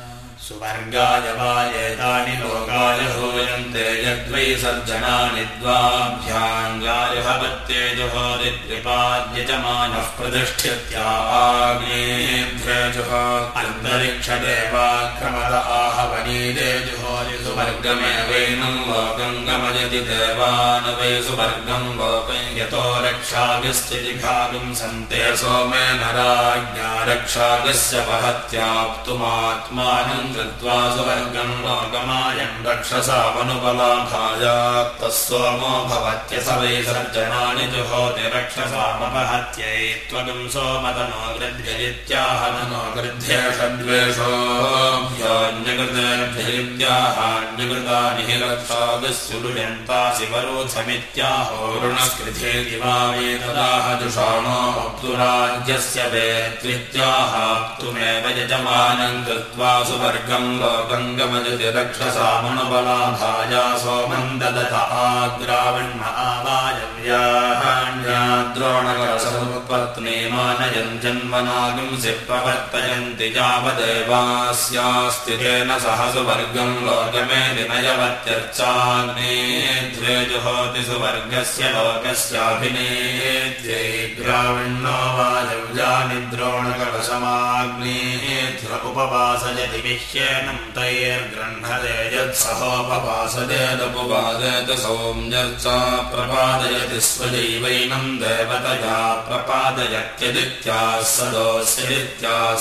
सुवर्गाय वा एतानि लोकाय हूयन्ते यद्वै सर्जनानि द्वाभ्याङ्गाय भवत्ये जुहोदिद्विपाद्यजमानः प्रतिष्ठित्याग्नेभ्ये जुहो अन्तरिक्षदेवाक्रमद आहवनीदे जुहोरि सुवर्गमेवैनम् लोकम् गमयति देवान् वै सुवर्गम् लोकम् यतो रक्षाभिस्थितिभागम् सन्ते सोमेन राज्ञा रक्षागस्य वहत्याप्तुमात्मानम् कृत्वा सुवर्गम् लोकमायम् रक्षसामनुपलाभायात्तः सोमो भवत्यस वै सर्जनानि जुहोति रक्षसामपहत्यै त्वगम् सोमतनो गृध्यजित्याह ननो गृध्येषद्वेषो ह्योऽन्यकृतेभ्यजित्याहान्यकृतानि हि वरोधमित्याहोरुणस्कृधेति वा वेतदाह जुषाणो अप्तुराज्यस्य वेत्वित्याहाप्तुमेव यजमानम् कृत्वा सुवर्गम् लोकम् गमजति रक्षसामनुबलाभाया सोमम् ददत आग्रावण्ण आवायव्याहान्याद्रोणकरसमुत्पत्नी मानयन् जन्मनागुंसि प्रवर्तयन्ति यावदेवास्यास्ति सह सुवर्गम् लोकमेति नयवत्यर्चाग्ने द्वे जुहोति सुवर्गस्य लोकस्याभिनेत्यै ग्राविण्णो वायव्यानि द्रोणकलशमाग्नेध्र उपवासयति विह्येनम् तैर्गृह्णते यत्सहोपवासदेदुपवादयति सौम्यर्चा प्रपादयति स्वजैवैनम् देवतया प्रपादयत्यदित्याः सदोऽस्यदित्याः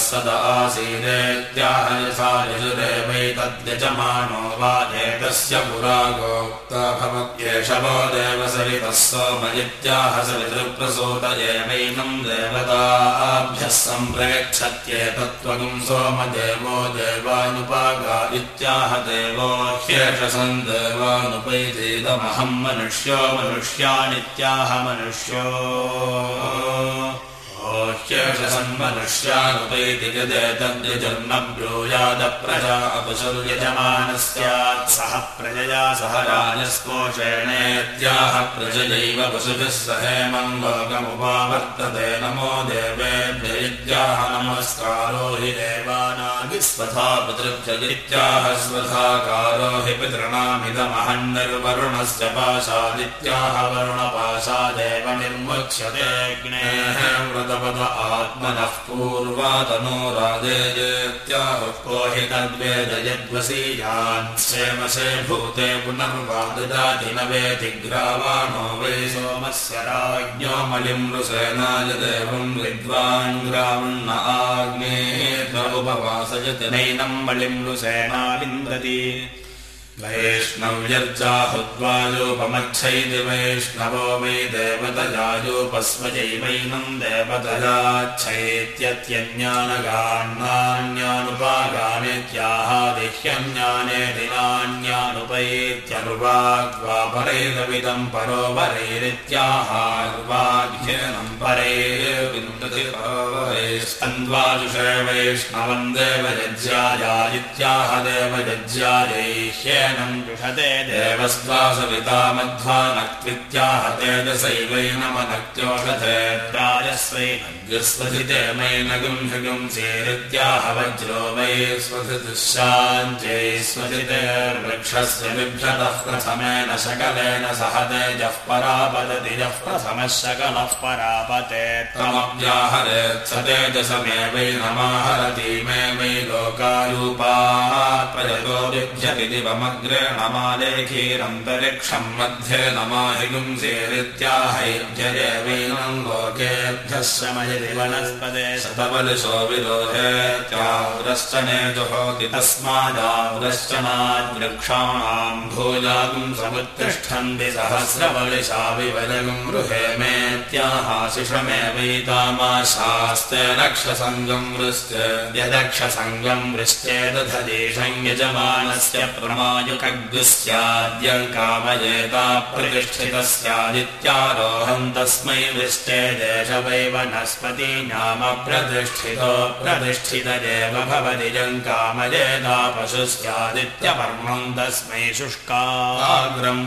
यजुरेवैतद्यजमानो वा एतस्य पुरा गोक्ता भवत्येष वो देवसरितः सोमयित्याह सवितृप्रसूत एवैनम् देवताभ्यः सम्प्रयच्छत्येतत्त्वगुम् सोमदेवो देवा देवानुपागा इत्याह देवो ह्येषसन् देवानुपैतीदमहम् मनुष्यो मनुष्यानित्याह मनुष्यो। ह्येषसन्मनुष्यानुपैति यदेतद्यजन्म ब्रूयादप्रजा अपशुर्यजमानः स्यात् सह प्रजया सह राजस्कोषेणेत्याह प्रजयैव पशुभिः सहेमम् लोकमुपावर्तते। नमो देवेभ्य इत्याह नमस्कारो हि देवानागिस्वथा पितृभ्यदित्याह स्वथाकारो हि पितॄणामिदमहन्निर्वरुणस्य पाशादित्याह वरुणपाशादेव वेतिग्रावाणो वै सोमस्य राज्ञो मलिम् रुसेनाय देवम् विद्वान् आग्ने उपवासयति नैनम् मलिम् रुसेना विन्दति वैष्णव्यर्जाहुद्वायोपमच्छैति वैष्णवो वै देवतजायोपस्वजैवैनम् देवतजाच्छैत्यत्यन्यानगान्नान्यानुपागानेत्याहादिह्यन्याने दिनान्यानुपैत्यनुवाग्वापरैरविदम् परोपरैरित्याहार्वाघ्यनम् परैर्विन्दति परोपरैस्तन्द्वाजुषे वैष्णवम् देवयज्याया इत्याह देवयज्यायैह्य चेरित्याह वज्रो वै स्वधिशाञ्चै स्वधितेर्वृक्षस्य बिभ्यतः प्रथमेन शकलेन सह तेजः परापदति यः प्रथमः शकलः परापते त्वमव्याहरेत् स तेजसमेवैनमाहरति मे वै लोकायूपाः प्रयतो बिभ्यति दिवमग् अग्रेणमालेखीरन्तरिक्षम् मध्ये नमाहिगुंसेरित्याहैभ्यदेवैनम् लोकेभ्यः शमयति वनस्पदे शतबलिशो विरोधेत्यावृश्च नेजुहोति तस्मादावृश्चनाद्वृक्षाणाम् भूयागुम् समुत्तिष्ठन्ति सहस्रबलिशा गृहे मेत्याहाशिषमेवैतामाशास्ते रक्षसङ्गम् वृश्च यदक्षसङ्गम् वृश्चेदधदेशम् यजमानस्य प्रमाय कामयेता प्रतिष्ठितः स्यादित्यारोहम् तस्मै वृष्टे देश वै वनस्पति नाम प्रतिष्ठितो प्रतिष्ठितदेव भवति जम् कामयेता पशु स्यादित्यपर्मम् तस्मै शुष्काग्रम्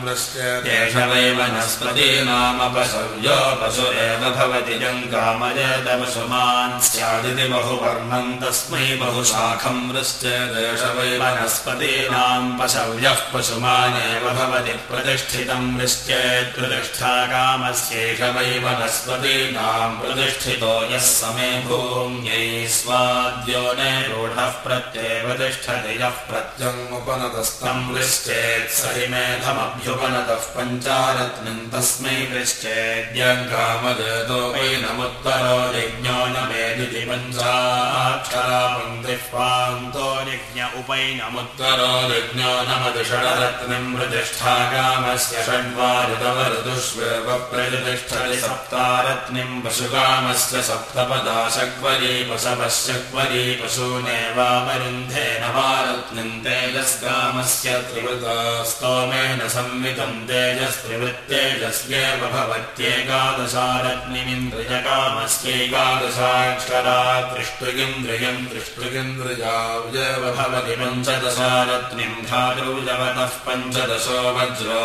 देश वै वनस्पति नाम पशव्यो पशुरेव भवति जम् कामयेत पशुमान् स्यादिति बहुपर्णम् तस्मै बहुशाखम् वृष्टे देश वै वनस्पतीनाम् पशव यः पशुमानेव भवति प्रतिष्ठितम् वृश्चेत् प्रतिष्ठा कामस्यैष वै वनस्पतीनाम् प्रतिष्ठितो यः समे भूम्यै स्वाद्यो नैरूढः प्रत्येव तिष्ठति यः प्रत्यङ्मुपनतस्तम् वृश्चेत् स हि मेधमभ्युपनतः पञ्चारत्नम् तस्मै वृश्चेद्यङ्कामदेतो वैनमुत्तरो यज्ञो न मेदिति पञ्चाक्षरा पङ्क्तिः पान्तो यज्ञ उपैनमुत्तरो यज्ञो न षडरत्नम् प्रतिष्ठाकामस्य षड्वारुतवऋतुष्वेव प्रतिष्ठति सप्तारत्निम् पशुकामस्य सप्तपदा शक्वरी पशवश्चक्वरी पशूनेवावरुन्धे नवारत्निम् तेजस्कामस्य त्रिवृता स्तोमेन संवितम् तेजस्त्रिवृत्तेजस्येव भवत्येकादशारत्निमिन्द्रियकामस्यैकादशाक्षरा त्रिष्टुगिन्द्रियम् त्रिष्टुगिन्द्रियावजेव भवति पञ्चदशारत्निम् धातृजवतः पञ्चदशो वज्रो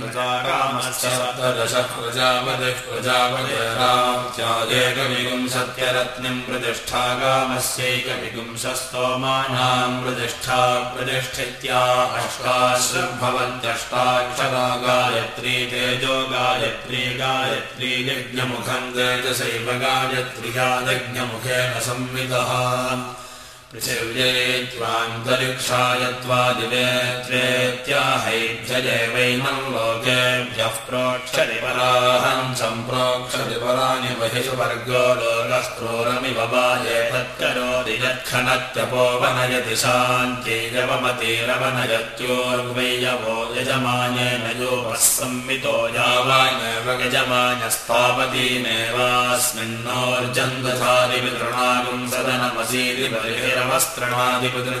प्रजाकामश्च सप्तदश प्रजापतिः प्रजापतिरात्यादेकविगुंसत्यरत्निम् प्रतिष्ठाकामस्यैकविगुंसस्तोमानाम् प्रतिष्ठा प्रतिष्ठित्या अष्टाश्रुभवन्त्यष्टाक्षरा गायत्री तेजो गायत्री गायत्री यज्ञमुखम् तेजसैव गायत्र्या यज्ञमुखेन संविदः पृथिव्येत्वान्तरिक्षायत्वादिवेत्रेत्याहैभ्यदेवैनम् लोकेभ्यः प्रोक्षति पराहम् सम्प्रोक्षति पराणि महिषु वर्गो लोकस्त्रोरमिव बाये तत्करोति यत्खनत्यपोवनयति शान्त्यैरवमतिरवनयत्योर्वैयवो यजमानेन योपः संवितो यावानेव वस्त्रणादिपुत्र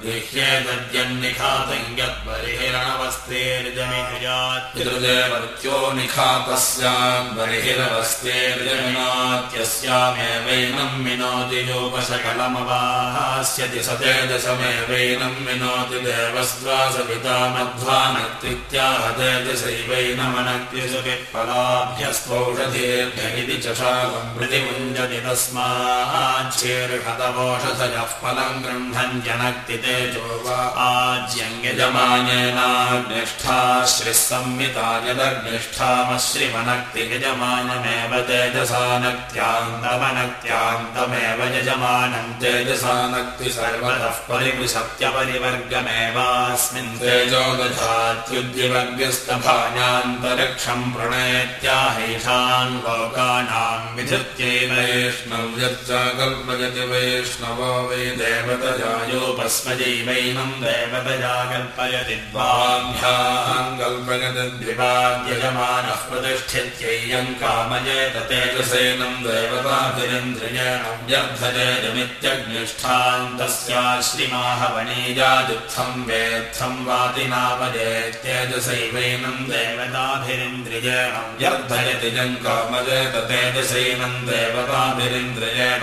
यजमानस्तापतीमेवास्मिन्नोर्जन्तधारिपितृणागुम् सदनमसीदिपरिहिरवस्त्रणादिपितृदेवत्या ह्येतद्यन्निखातम् यद्बर्हिरणवस्तेर्जमित्यो निखातस्याद्बर्हिरवस्तेर्जमिनात्यस्यामेवैनम् विनोति योपशकलमवाहास्यति सतेजसमेवैनम् विनोति देवस्वासपिता मध्वानक्त्याह तेजसैवैनमनक्तिसुपिप्फलाभ्यस्त्वौषधेर्घ इति च शाकम् प्रतिमुञ्जति तस्माच्छेर्हतवोषधयः फलम् गृह्णन्त्यनक्ति तेजो संहिता यदग्निष्ठामश्रिमनक्ति यजमानमेव तेजसानक्त्यान्तमनक्त्यान्तमेव यजमानम् तेजसानक्ति सर्वतः परिवृसत्यपरिवर्गमेवास्मिन् तेजो दधात्युद्यवर्गस्तभान्यान्तरिक्षम् प्रणेत्याहैषाम् लोकानाम् विधृत्यै वैष्णव्यच्च कल्पयति वैष्णवो वै देवतजायोपस्मजैवैनम् देवतया कल्पयति द्वाभ्याम् कल्पयति द्विवाद्यजमानः प्रतिष्ठित्यय्यम् कामयेत तेजसेनम् देवताभिरिन्द्रियेण व्यर्थजेदमित्यग्निष्ठान् तस्याश्रिमाहवणीजादित्थम् वेत्थम् वादिनापदेत्येजसैवैनम् देवताभिरिन्द्रियेण व्यर्थयति जम् कामयेत तेजसैनम् देवताभिरिन्द्रियेण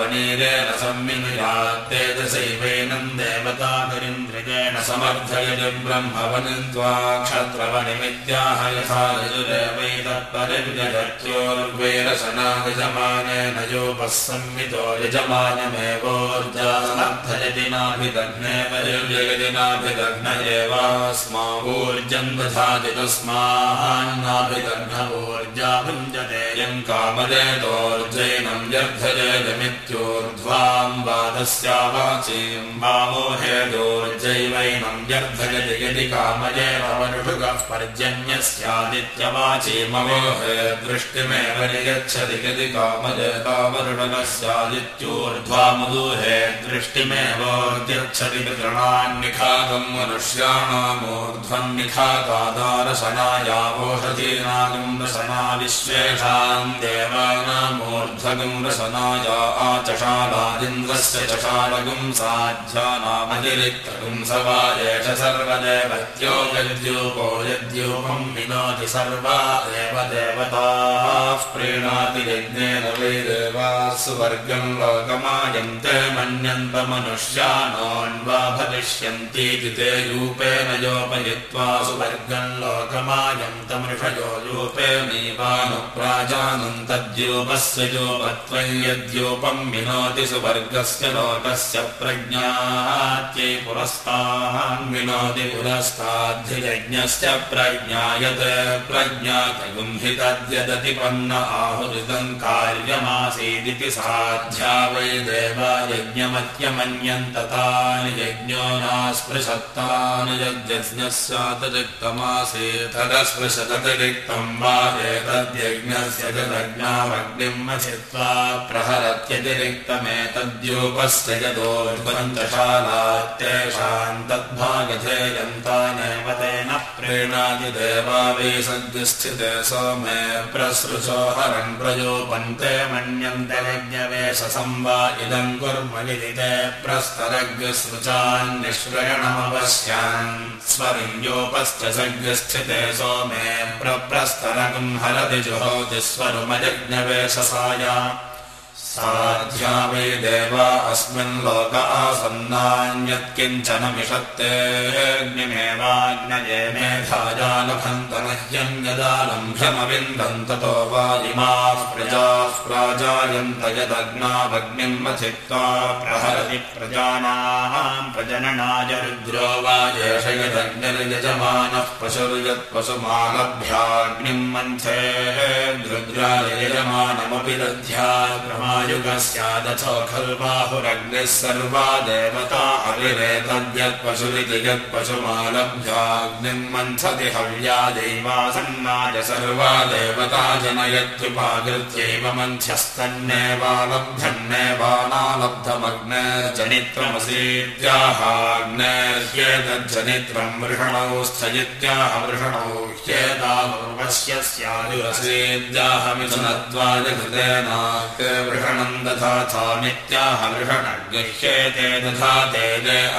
समर्थयेदमित्यग्निष्ठान् तस्याश्रिमाहवनीरेण संविनुयात्तेजसैवैनम् देवताभिरिन्द्रियेण समर्थयति ब्रह्मवनिम् त्वा क्षत्रवनिमित्याह यथा यजुरेवैतत्परिव्यजत्योर्वेरशनायजमानेन योपः संवितो यजमानमेवोर्जामर्थयति नाभिदग्ने परिव्यगति नाभिदग्न एवास्मा ऊर्जम् दधाति तस्मान्नाभिदग्न ऊर्जा भुञ्जते यम् कामदेतोर्जैनम् व्यर्थयजमित्योर्ध्वाम् वादस्यावाचीम् वामोहेदोर्जैवैनम् व्यर्थयति यदि कामयेव मनुषुगः पर्जन्यस्यादित्यवाचीमवोहे दृष्टिमेव निगच्छति यदि कामयतावरुणगस्यादित्योर्ध्वामुदूहे दृष्टिमेवोर्गच्छति पितॄणान्निखातम् मनुष्याणामूर्ध्वन्निखातादारशनायावोषधीनागम् रसना विश्वेषाम् देवानामूर्ध्वगम् रसनाया साध्या नामतिरिक्तगुम् स एष सर्वदेवत्यो यद्यूपो यद्यूपम् विनोति देवताः प्रीणाति यज्ञेन वै देवाः सुवर्गम् लोकमायन्ते मन्यन्तमनुष्यानोन्वा भविष्यन्तीति ते रूपेण योपयित्वा सुवर्गम् लोकमायन्तमृषयो रूपेणैवानुप्राजानम् योपत्वम् यद्यूपम् विनोति सुवर्गस्य लोकस्य प्रज्ञात्यै पुरस्तान् विनोति पुरस्ताद्धियज्ञस्य प्रज्ञायत प्रज्ञातगुम्हि तद्यदतिपन्न कार्यमासीदिति साध्या वै देवा यज्ञमत्यमन्यन्त तानि यज्ञो नास्पृशत्तानि यज्ञस्यातरिक्तमासीत् तदस्पृशदतिरिक्तम् वा एतद्यज्ञस्य प्रहरत्यतिरिक्तमेतद्यूपस्य यदोर्पन्तशालात्येषाम् तद्भागधेयन्तानेव तेन प्रेणाति देवा वै सद्यस्थिते सोमे प्रसृशो हरन् प्रयोपन्ते मन्यन्ते यज्ञवेशसं वा इदम् कुर्म इति ते प्रस्तरग्सृचान्निःश्रयणमवश्यान् स्वरिञ्जोपश्च सग्स्थिते सोमे हरति जुहोति स्वरुमयज्ञवेशसाय साध्या वै देवा अस्मिन् लोक आसन्नान्यत्किञ्चन मिषत्तेऽग्निमेवाग्नये मेधाजालभन्तनह्यन्यदालम्भ्यमविन्दम् ततो वा प्राजायन्त यदग्नावग्निम् मथित्वा प्रहरति प्रजानाम् प्रजननाय रुद्रो वा एष यदग्निर्यजमानः पशुर्यत्पशुमालभ्याग्निम् मन्थे रुद्रायजमानमपि दध्याक्रमायुगः स्यादथो खलु बाहुरग्निः सर्वा देवता हविरेतद्यत्पशुरिति यत्पशुमालभ्याग्निम् मन्थति हव्या दैवासन्नाय सर्वा देवता जनयत्युपाकृत्यैव मन्थ्यस्तन्नेवालब्धमग्नेर्जनित्रमसीत्याहाग्नेर्ह्येतज्जनित्रम् वृषणौ स्थयित्याह वृषणौ ह्येतावस्य स्यादुरसेत्याहमिथुनत्वाय कृतेनाक् वृषणम् दधाथामित्याह वृषणगृह्येते दधाते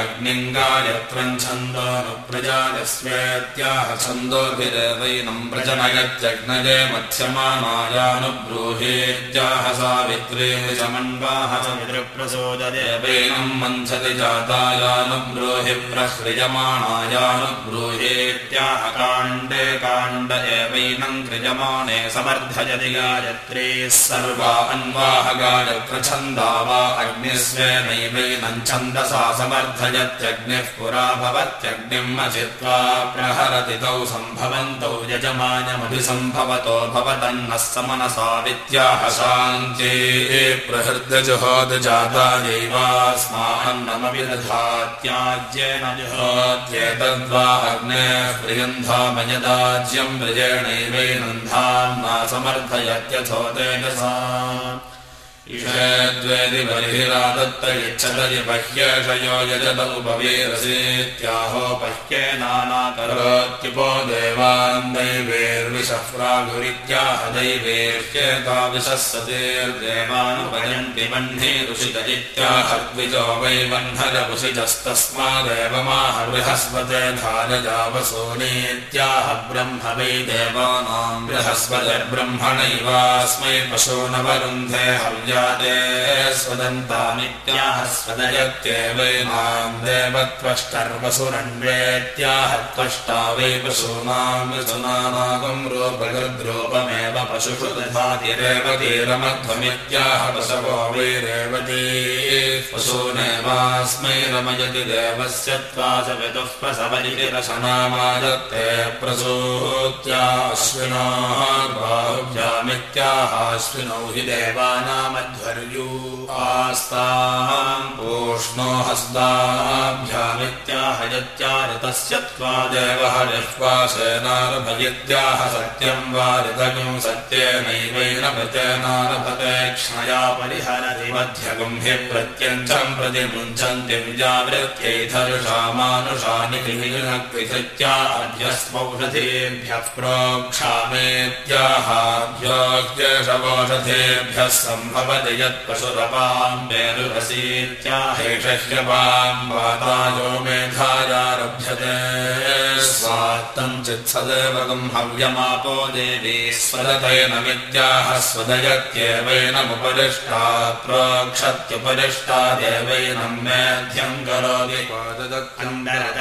अग्निङ्गायत्रम् छन्दोऽनुप्रजायस्वेत्याह छन्दोभिरेवैनम् प्रजनयत्यग्नये मध्यमानायानुब्रूहेत्याह सावित्रे चमन्वाह समितृप्रसोददेवैनम् मन्थति जातायानुब्रूहि प्रह्रियमाणायानुब्रूहेत्याह काण्डे काण्ड एवैनम् क्रियमाणे समर्थयति गायत्री सर्वा अन्वाह छन्दा वा अग्निस्वेनैवैनम् छन्दसा समर्थयत्यग्निः पुरा भवत्यग्निम् अचित्वा प्रहरति तौ सम्भवन्तौ यजमानमभिसम्भवतो भवतन्नः समनसा विद्याः शान्त्ये प्रहृदजुहोद जातायैवास्मान्नमपि दधात्याज्येन जुहोत्येतद्वा अग्नेः प्रियन्धामयदाज्यम् व्रजेणैवैनन्धाम्ना समर्थयत्यथो तेजसा ईषद्वेदि बलिरादत्त यच्छतरि बह्येषयो यजत उपवीरसेत्याहो बह्येनानाकरोत्युपो देवान् दैवेर्विषः प्रागुरित्याह दैवेर्ष्येताविशस्सतेर्देवानुपयन्ति वह्ने ऋषितजित्याहद्विजो वै ब्रह्म वै देवानाम् बृहस्पतिर्ब्रह्मणैवास्मै पशूनवरुन्धे हव्यादे स्वदन्तामित्याह स्वदयत्येवैनाम् देवत्वष्टर्वसुरन्वेत्याह त्वष्टा वै पशूनाम् ऋतुनानागम् रूपगद्रूपमेव पशुषु दधातिरेवतीरमध्वमित्याह पशवो वै रेवती पशूनेवास्मै रमयति देवस्य त्वास विदुः प्रसवजिति रशनामादत्ते प्रसूत्याश्विनाः बाहुभ्यामित्याहाश्विनौ हि देवानामध्वर्यू आस्ताम् पूष्णो हस्ताभ्यामित्याहयत्याऋतस्य त्वा देवः विश्वासेनारभयित्याह सत्यम् वा ऋतगम् सत्येनैवैन मध्यगम् हि प्रत्यञ्चम् प्रतिमुञ्चन्ति विजावृत्यैधरुषामानुषानि कृधृत्या अध्यस्मौषधेभ्यः प्रोक्षामेत्याहाभ्योऽध्येषवौषधेभ्यः सम्भवति मेरुरसीत्याहेषह्यपाम् वातायो मेधायारभ्यते स्वात्तम् चित्सदेवकम् हव्यमापो देवी स्वदतेन विद्याः स्वदयत्येवैनमुपरिष्टा। प्रोक्षत्युपरिष्टा देवैनम् मेध्यम् करोति।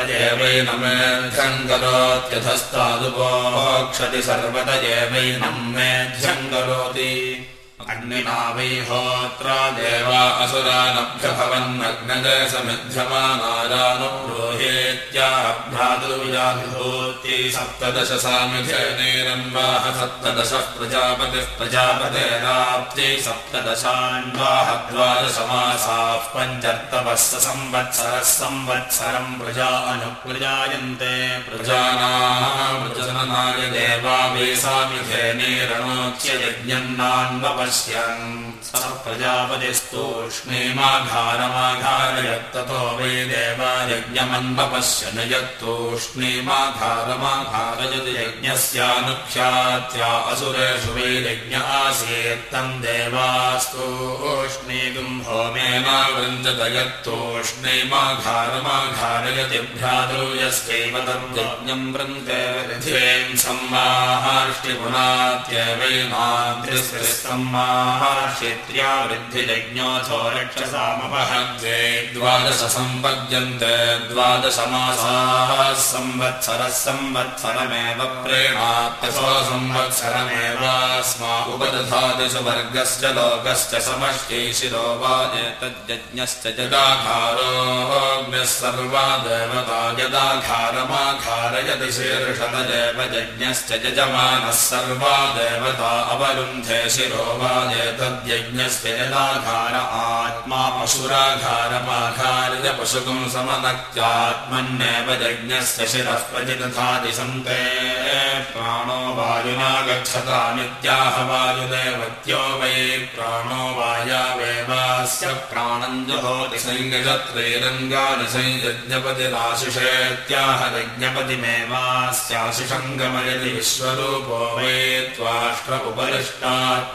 देवैन मेध्यम् करोत्यथस्तादुपोक्षति सर्वत एवैनम् मेध्यम् करोति अग्निना वैहोत्रा देवा असुरानभ्यभवन्नग्नज समिध्यमानारानुब्रूहेत्याभ्रातुर्विजाभिभूत्यै सप्तदश सामिध्यनैरन्वाह सप्तदशः प्रजापतिः प्रजापतेराप्त्यै सप्तदशान्वाह द्वादशमासाः पञ्चर्तवः संवत्सरः संवत्सरम् प्रजा अनुप्रजायन्ते प्रजानाय देवा वै सामिध्येनेरणोच्य यज्ञन्नान्वपश्यन् स प्रजापतिस्तूष्णीमाघारमाघारयत्ततो वै देवा यज्ञमन्वपश्यन् यत्तूष्णीमाघारमाघारयति यज्ञस्यानुख्यात्या असुरेषु वै यज्ञ आसीत्तम् देवास्तूष्णीगुम् होमेनावृञ्जत यत्तूष्णीमाघारमाघारयति भ्रातृयस्यैव तद्यज्ञम् वृन्ते संवाहार्ष्टिपुनात्येवैनाम् क्षेत्र्या वृद्धिजज्ञोऽथो रक्षसामवः द्वादश सम्पद्यन्ते द्वादशमासाः संवत्सरः संवत्सरमेव प्रेणात्यसो संवत्सरमेव स्मा उपदधादिषु वर्गश्च लोकश्च समष्टि शिरो वा एतज्जज्ञश्च जदाघारोऽग्निः सर्वा देवता यदाघारमाघारयति शीर्षतदेव जज्ञश्च यजमानः सर्वा देवता अवरुन्धे शिरो वा एतद्यज्ञस्य यदाघार आत्मा पशुराघारमाघार्य पशुकं समनक्त्यात्मन्येव यज्ञस्य शिरः प्रतिदधाति सन्ते प्राणो वायुना गच्छतामित्याह वायुदेवत्यो वै। प्राणो वायावेवास्य प्राणम् जुहोति संयजत्रैरङ्गानि संयज्ञपतिराशिषेत्याह यज्ञपतिमेवास्याशिषम् गमयति विश्वरूपो वै। त्वाष्ट्र उपरिष्टात्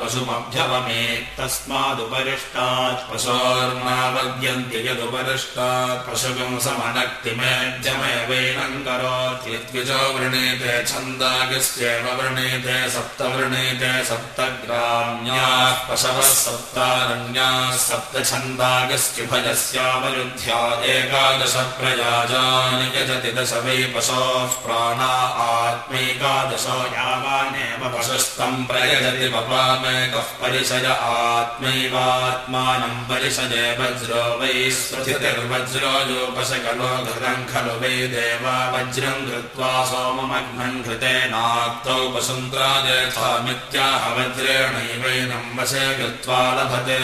पशुमभ्यवमेत्तस्मादुपरिष्टात् पशोर्नावद्यन्ति यदुपरिष्टात् पशुकं समनक्तिमेध्यमेवैनं करोति यद्विजो वृणीते छन्दागिस्येव वृणीते सप्त वृणीते सप्तग्राम्याः पशवः सप्तारण्याः सप्तछन्दागिस्त्युभयस्यावरुद्ध्या एकादश प्रयाजानि यजति दश वै पशोः प्राणा आत्मैकादशो यावानेव पशुस्तम् प्रयजति पपामेकः परिषय आत्मैवात्मानम् परिषजे वज्रो वै स्थितिर्वज्रो योपशकलो घृतम् खलु वै देवा वज्रम् कृत्वा सोममग्नम् घृतेनाक्तौ पशुन्द्रादेथामित्याह वज्रेणैवैनम् वशे कृत्वा लभते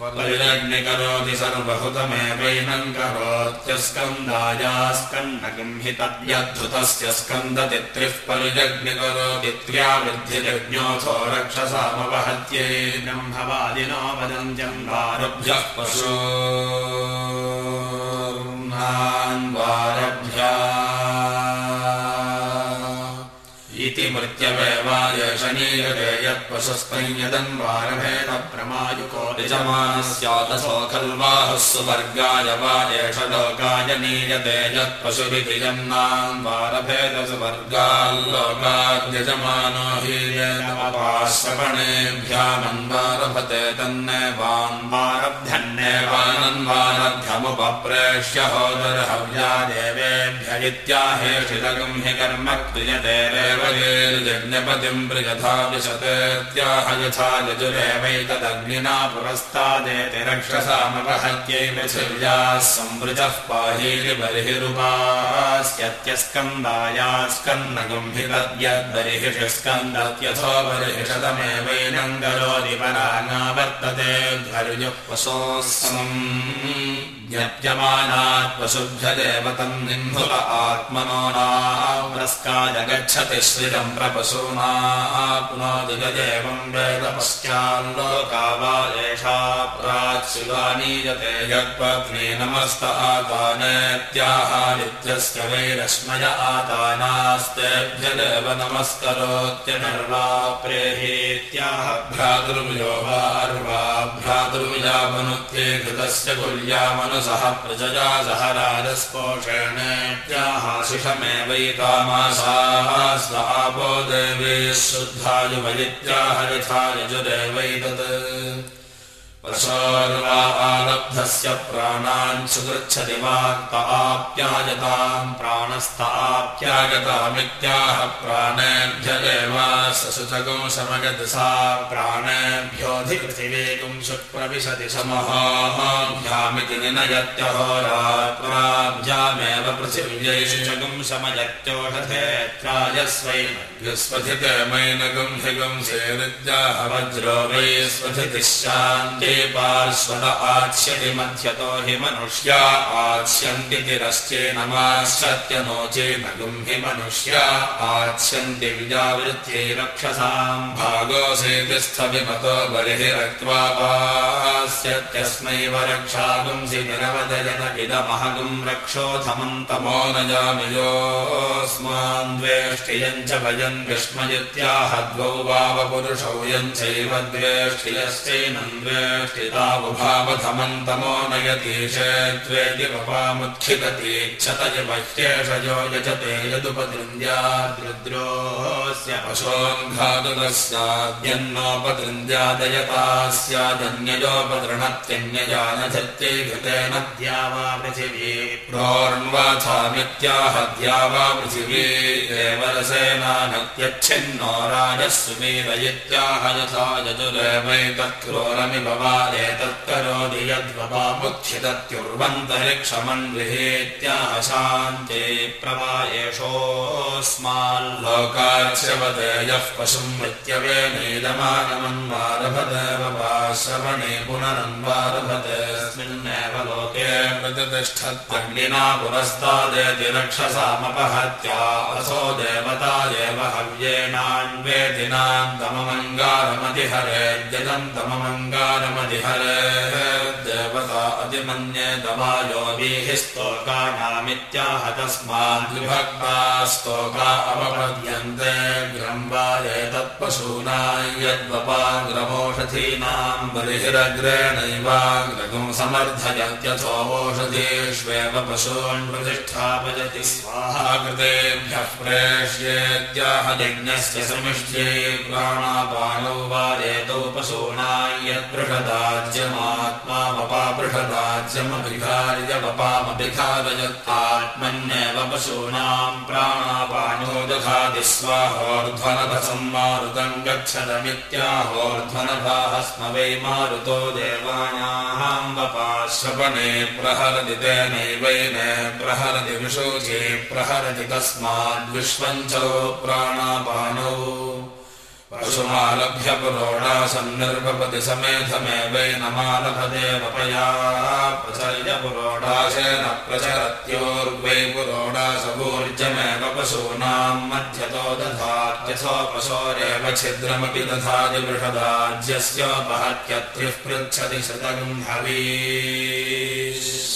परिरग्निकरोति सर्वहुतमेवैनम् करोत्यस्कन्दायास्कन्नगम् हि तद्यद्धुतस्य स्कन्दति त्रिः परिजग्निकरोति त्र्यावृद्धिजज्ञोऽथो रक्षसामवहत्यै ब्रह्मवादिनो वदन्त्यम् वारभ्यः पशूर्नान्वारभ्या इति मृत्यवेवायशनीयते यत्पशुस्तञ्यदन्वारभेण प्रमायुको यजमानस्यादसो खल्वाहुः सुवर्गाय वा एष लोकाय नीयते यत्पशुरिति जन्नान्वारभेद सुवर्गाल्लोकाद्यजमानो हि श्रवणेभ्यामन्वारभते तन्नेवान्वारभ्यन्नेवानन्वारभ्यमुपप्रेष्य होदरहव्या देवेभ्य इत्याहेषितगम् हि कर्म क्रियते प्रयथा विशतेत्याह यथा यजुरेवैतदग्निना पुरस्तादेति रक्षसामवहत्यै पृथिव्याः संवृजः पाहीति बर्हिरुपास्यत्यस्कन्दायास्कन्नगुम् हि तद्यद्बर्हिषि स्कन्दत्यथो पराना वर्तते ज्ञप्यमानात् पशुभ्यदेव तम् निन्धुल आत्मनो नाम्रस्काय गच्छति श्रियम् प्रपशूना गजेवम् वेद पश्चाल्लोका वा एषा प्राच्युदानीयते यत्पत्नी नमस्त आतानेत्याहादित्यस्य वैरश्मय आतानास्तेभ्यदेव नमस्करोत्यनर्वा प्रेहीत्याह भ्रातृवियो वा अर्वा भ्रातृविजामनुत्ये घृतस्य कुल्यामनुसः प्रजया सह राजस्पोषेणेत्याहाशिषमेवैतामासाः स्व आपो देवी शुद्धायुवयित्याह आलब्धस्य प्राणान् सुगृच्छति वाक्त आप्यायताम् प्राणस्थ आप्यायतामित्याह प्राणेभ्यदेव ससुचगुं समगति सा प्राणेभ्योऽधिपृथिवीगुं सुप्रविशति समहाभ्यामिति निनयत्यहोरात्राभ्यामेव पृथिव्यैषु चगुं समयत्योषधेत्रायस्वै स्वधिते मैनगुं धिगुं सेरिद्याह वज्रो वै स्वधितिः शान्ति पार्श्वद आच्यति मध्यतो हि मनुष्या आच्यन्ति तिरश्चेनमाश्यत्य नो चेनगुम् हि मनुष्या आच्यन्ति विजावृत्यै रक्षसाम् भागोऽसेतिस्थविमतो बर्हिरक्त्वा पास्यत्यस्मैव रक्षागुंसि निरवदयत इदमहगुम् रक्षोऽथमन्तमो न जामि योऽस्मान् द्वेष्टियम् च भजन् विस्मयत्याह द्वौ वावपुरुषौ यम् चैव द्वेष्टियश्चैनम् द्वे स्थितावुभावधमन्तमो नयति शेत्वेति पपामुत्खिततीच्छतय बह्येषयो यजते यदुपतृन्द्याद्रुद्रोस्य पशोऽघातुकस्याद्यन्नोपतृन्द्यादयता स्यादन्ययोपतृणत्यन्यजानधत्यै घृतेन द्या वा पृथिवी प्रोर्ण्वाथामित्याहद्या वा पृथिवी देवरसेनानत्यच्छिन्नो राजः सुमेर इत्याह यथा यजुरेवैतत्क्रोरमि भवादेतत्करोति यद्वपामुत्थितत्युर्वन्तरिक्षमन्विहेत्याह शान्ते प्रवा एषोऽस्माल्लोकाच्यवते यः पशुम् मृत्यवेनेदमानमन्वारभदेव वा श्रवणे लोके प्रतिष्ठत्यग्निना पुरस्तादेति रक्षसामपहत्या असो देवता एव हव्येनान्वेदिनाम् तममङ्गारमधिहरेद्यदम् तममङ्गारमधिहरे देवता अतिमन्ये दवायो वीः स्तोकानामित्याह तस्माद् विभक्ता स्तोका अपपद्यन्ते ग्रम्बायेतत्पशूना यद्वपाग्रमोषधीनाम् बलिहिरग्रेणैवाग्रगुम् समर्थयत्यथोषधीष्वेव पशून् प्रतिष्ठापयति स्वाहा कृतेभ्यः प्रेष्येत्याह यज्ञस्य समिष्ट्ये प्राणापानौ वा एतौ पशूना यत्पृषदाज्यमात्मा वपापृषदाज्यमभिघार्य वपामभिघारयत्तात्मन्येव पशूनाम् प्राणापानो दधाति स्वाहोर्ध्वनभसम् मारुतम् गच्छदमित्याहोर्ध्वनभाः स्म वै मारुतो प्रहरति तेनैवैन प्रहरति विशोचे प्रहरति तस्माद्विश्वम् च प्राणापानौ पशुमालभ्य पुरोडासन्निर्भपति समेधमेवैनमालभते वपया प्रचर्य पुरोडाशेन प्रचरत्योर्वै पुरोडासभूर्जमेव पशूनाम् मध्यतो दधात्यथो पशोरेव छिद्रमपि दधाति बृहदाज्यस्योपहत्यत्रिः पृच्छति शतगम् हवी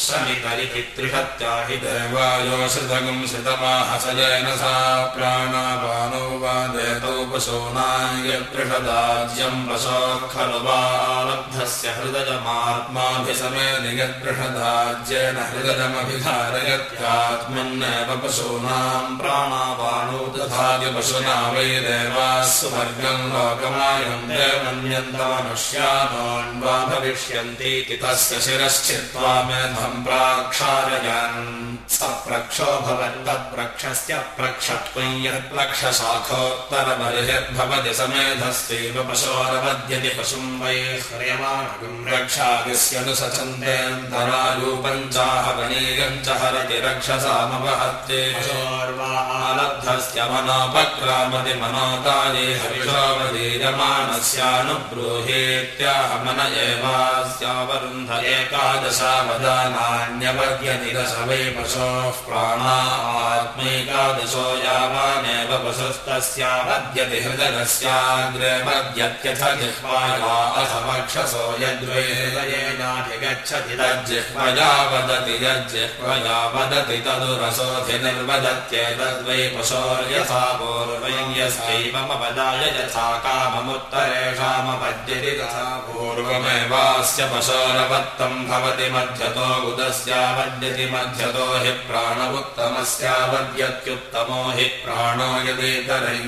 समितरिति त्रिषत्याहि देवायो श्रुतगम् श्रितमाहसयेन सा प्राणापानौ वा देतौ पशूनाय पृषदाज्यम् पशो खलु वा लब्धस्य हृदयमात्माभिसमेति यत्पृषदाज्येन हृदयमभिधारयत्यात्मन्नेव पशूनाम् प्राणापानौ दधाति पशुना वै देवाः सुवर्गम् लोकमायम् देवन्यन्तमनुष्यानोन्वा भविष्यन्तीति तस्य शिरश्चित्वा मेधम् प्राक्षारयन्। स प्रक्षो भवन्तप्रक्षस्य प्रक्षत्वं यत्प्लक्षशाखोत्तरबर्हिर्भवति समेधस्यैव पशोरवद्यति पशुम् वै ह्रियमाणगुम् रक्षादिस्य नु सचन्तेऽन्तरायूपम् चाहवनीयम् च हरति रक्षसामवहत्ये पशोर्वालब्धस्य मनोपक्रामति मनोताये हविषोपदीयमानस्यानुब्रूहेत्याह मन एवास्यावरुन्ध एकादशावदानान्यवद्यति दश वै पशोः प्राणा आत्मैकादशो यावानेव पशुस्तस्यावद्यति हृदयस्याग्रे वद्यत्यथ जिह्वाया अथ वक्षसो यद्वै हृदयेनाधिगच्छति तज्जिह्वया वदति यज्जिह्वया वदति तदुरसोऽधिनिर्वदत्येतद्वै पशोर्यथा पूर्वं यस्यैवमवदाय यथा काममुत्तरेषामपद्यति तथा पूर्वमेवास्य पशोरवत्तम् भवति मध्यतो गुदस्यावद्यति मध्यतो हि प्राण उत्तमस्यावद्यत्युत्तमो हि प्राणो यदेतरं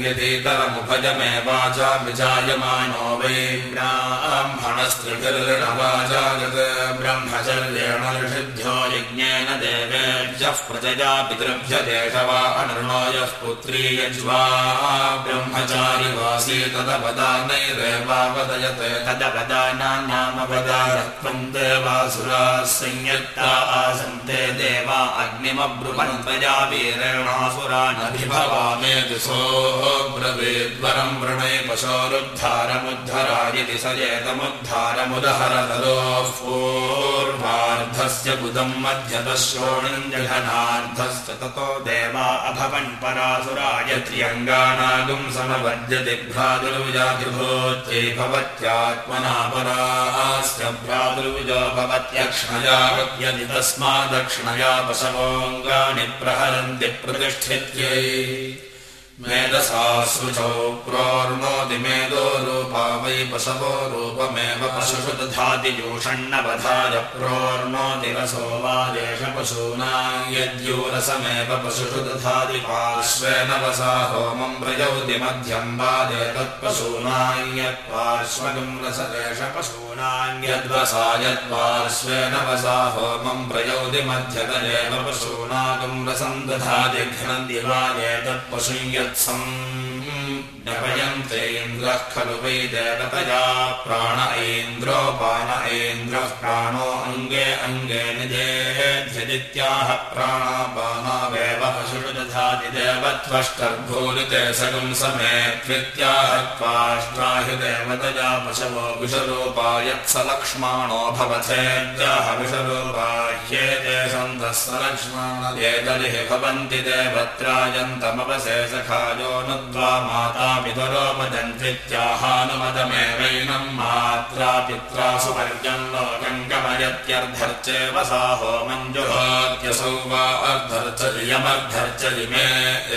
वाजा विजायमानो वै ब्राह्मणस्त्रिगर्णवाचा यत् ब्रह्मचर्येण ऋषिभ्यो यज्ञेन देवे देवेभ्यः प्रजया पितृभ्य देशवा अनृणो यः पुत्री यज्वा ब्रह्मचारि वासी तदपदानैरेवावदयते तदपदानान्यामपदानत्वम् देवासुराः संयत्ता आसन्ते देवा वीरेणासुरानभिभवामेति सोऽब्रवीद्वरम् वृणे पशोरुद्धारमुद्धरायति स एतमुद्धारमुदहरतरोः पूर्वार्धस्य बुधम् मध्यतः श्रोणम् जघनार्धस्य ततो देवा अभवन् परासुराय त्र्यङ्गानागुम् समवद्यति भ्रातुर्विजातिभूत्यै भवत्यात्मना परास्य भ्रातुर्विजो भवत्यक्ष्मया वद्यति तस्मादक्ष्मया पशवोऽङ्गानि प्रहरन्ति प्रतिष्ठित्यै मेधसा शुचौ प्रोर्णोति मेदो रूपा वै पशवो रूपमेव पशुषु दधाति जोषण्णवधाय प्रोर्णोति रसो वसा होमम् प्रयौति मध्यम् वा देतत्पशूनाम् यत्पार्श्वगम् रसदेशपशूनाम् यद्वसा यत्पार्श्वेन वसा होमम् प्रयौति मध्यतदेव पशूनागम् रसम् दधाति घ्नन्ति वा एतत्पशु यत् यन्ते इन्द्रः खलु वै देवतया प्राण ऐन्द्रोपान ऐन्द्रः प्राणो अङ्गे पशुषु दधाति देवत्वष्टर्भूरिते सगुम् समे त्वित्याहत्वाष्ट्राहि देवतया पशवो विषरूपा यत्स लक्ष्माणो भवथेद्याह विषरूपाह्येते सन्तः स लक्ष्माणेतरिः भवन्ति देवत्रायन्तमवसे सखायो नुद्वा माता पितरोपजन्त्रित्याहानुमदमेवैनम् मात्रा पित्रा सुपर्यम् लोकङ्कमयत्यर्धर्चेव सा होमञ्जुहोत्यसौ वा अर्धर्चयमर्धर्चयि मे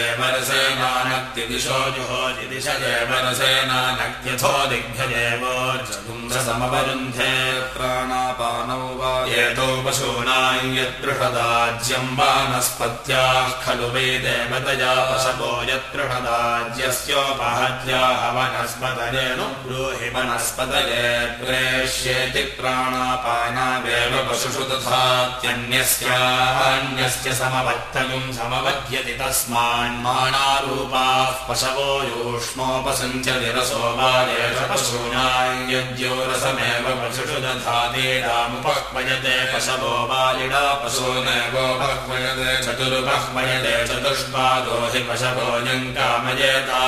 एवरसेनानक्तिदिशो जुहोति दिश एवरसेनानक्त्यथो दिग्भ्यजेवोर्जगुंसमवरुन्धे प्राणापानौ वा एतौ पशूनाम् यत्पृषदाज्यम् वानस्पत्याः खलु वै देवतया पशवो वनस्पतयेनु ब्रूहि वनस्पतये प्रेष्येति प्राणापानावेव पशुषु समवत्तगुम् समवध्यति तस्मान्माणारूपाः पशवो योष्णोपसञ्चति रसो वाजेष पशूनाम् यद्योरसमेव पशुषु दधातीडामुपह्वयते पशवो वालिडा पशूनेवोपह्वयते चतुरुपह्वयते चतुष्पादो हि यङ्कामयेता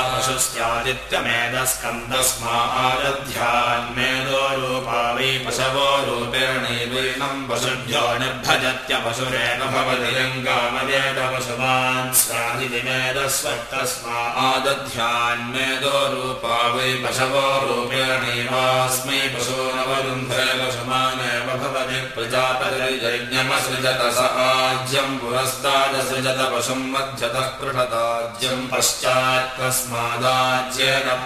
पशुस्यादित्यमेधस्कन्दस्मादध्यान्मेदो रूपा वै पशवो रूपेणैवैनम् पशुभ्यो निर्भजत्यपशुरेण भवति यङ्कामयेत पशुमान् स्यादिमेधस्वत्तस्मादध्यान्मेदो रूपा वै पशवो रूपेणैवास्मै पशो नवरुन्धे पशुमानेव भवति प्रजापतिर्यज्ञमसृजत स आज्यम् पुरस्तादसृजत पशुम् मध्यतः पृषदाज्यम् पश्चात् तस्मादाज्येन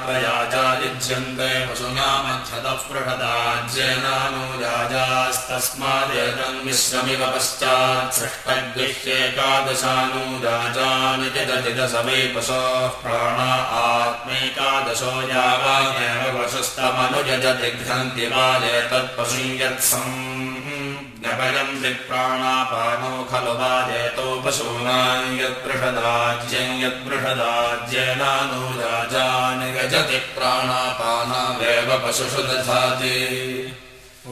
प्रयाजायुज्यन्ते पशुना मध्यतः पृषदाज्येनानुराजास्तस्मादेतम् मिश्रमिव पश्चात् सृष्टगृह्येकादशानुराजानि जदति दश वै पशोः प्राणा आत्मैकादशो यावानेव पशुस्तमनुजजति घ्नन्ति वाजेतत्पशु यत्सम् ज्ञपयम् विप्राणापानो खलु वाजेतो पशूनाम् यत्पृषदाज्यम् यत्पृषदाज्येनानुराजानि गजति प्राणापानावेव पशुषु दधाति। ओ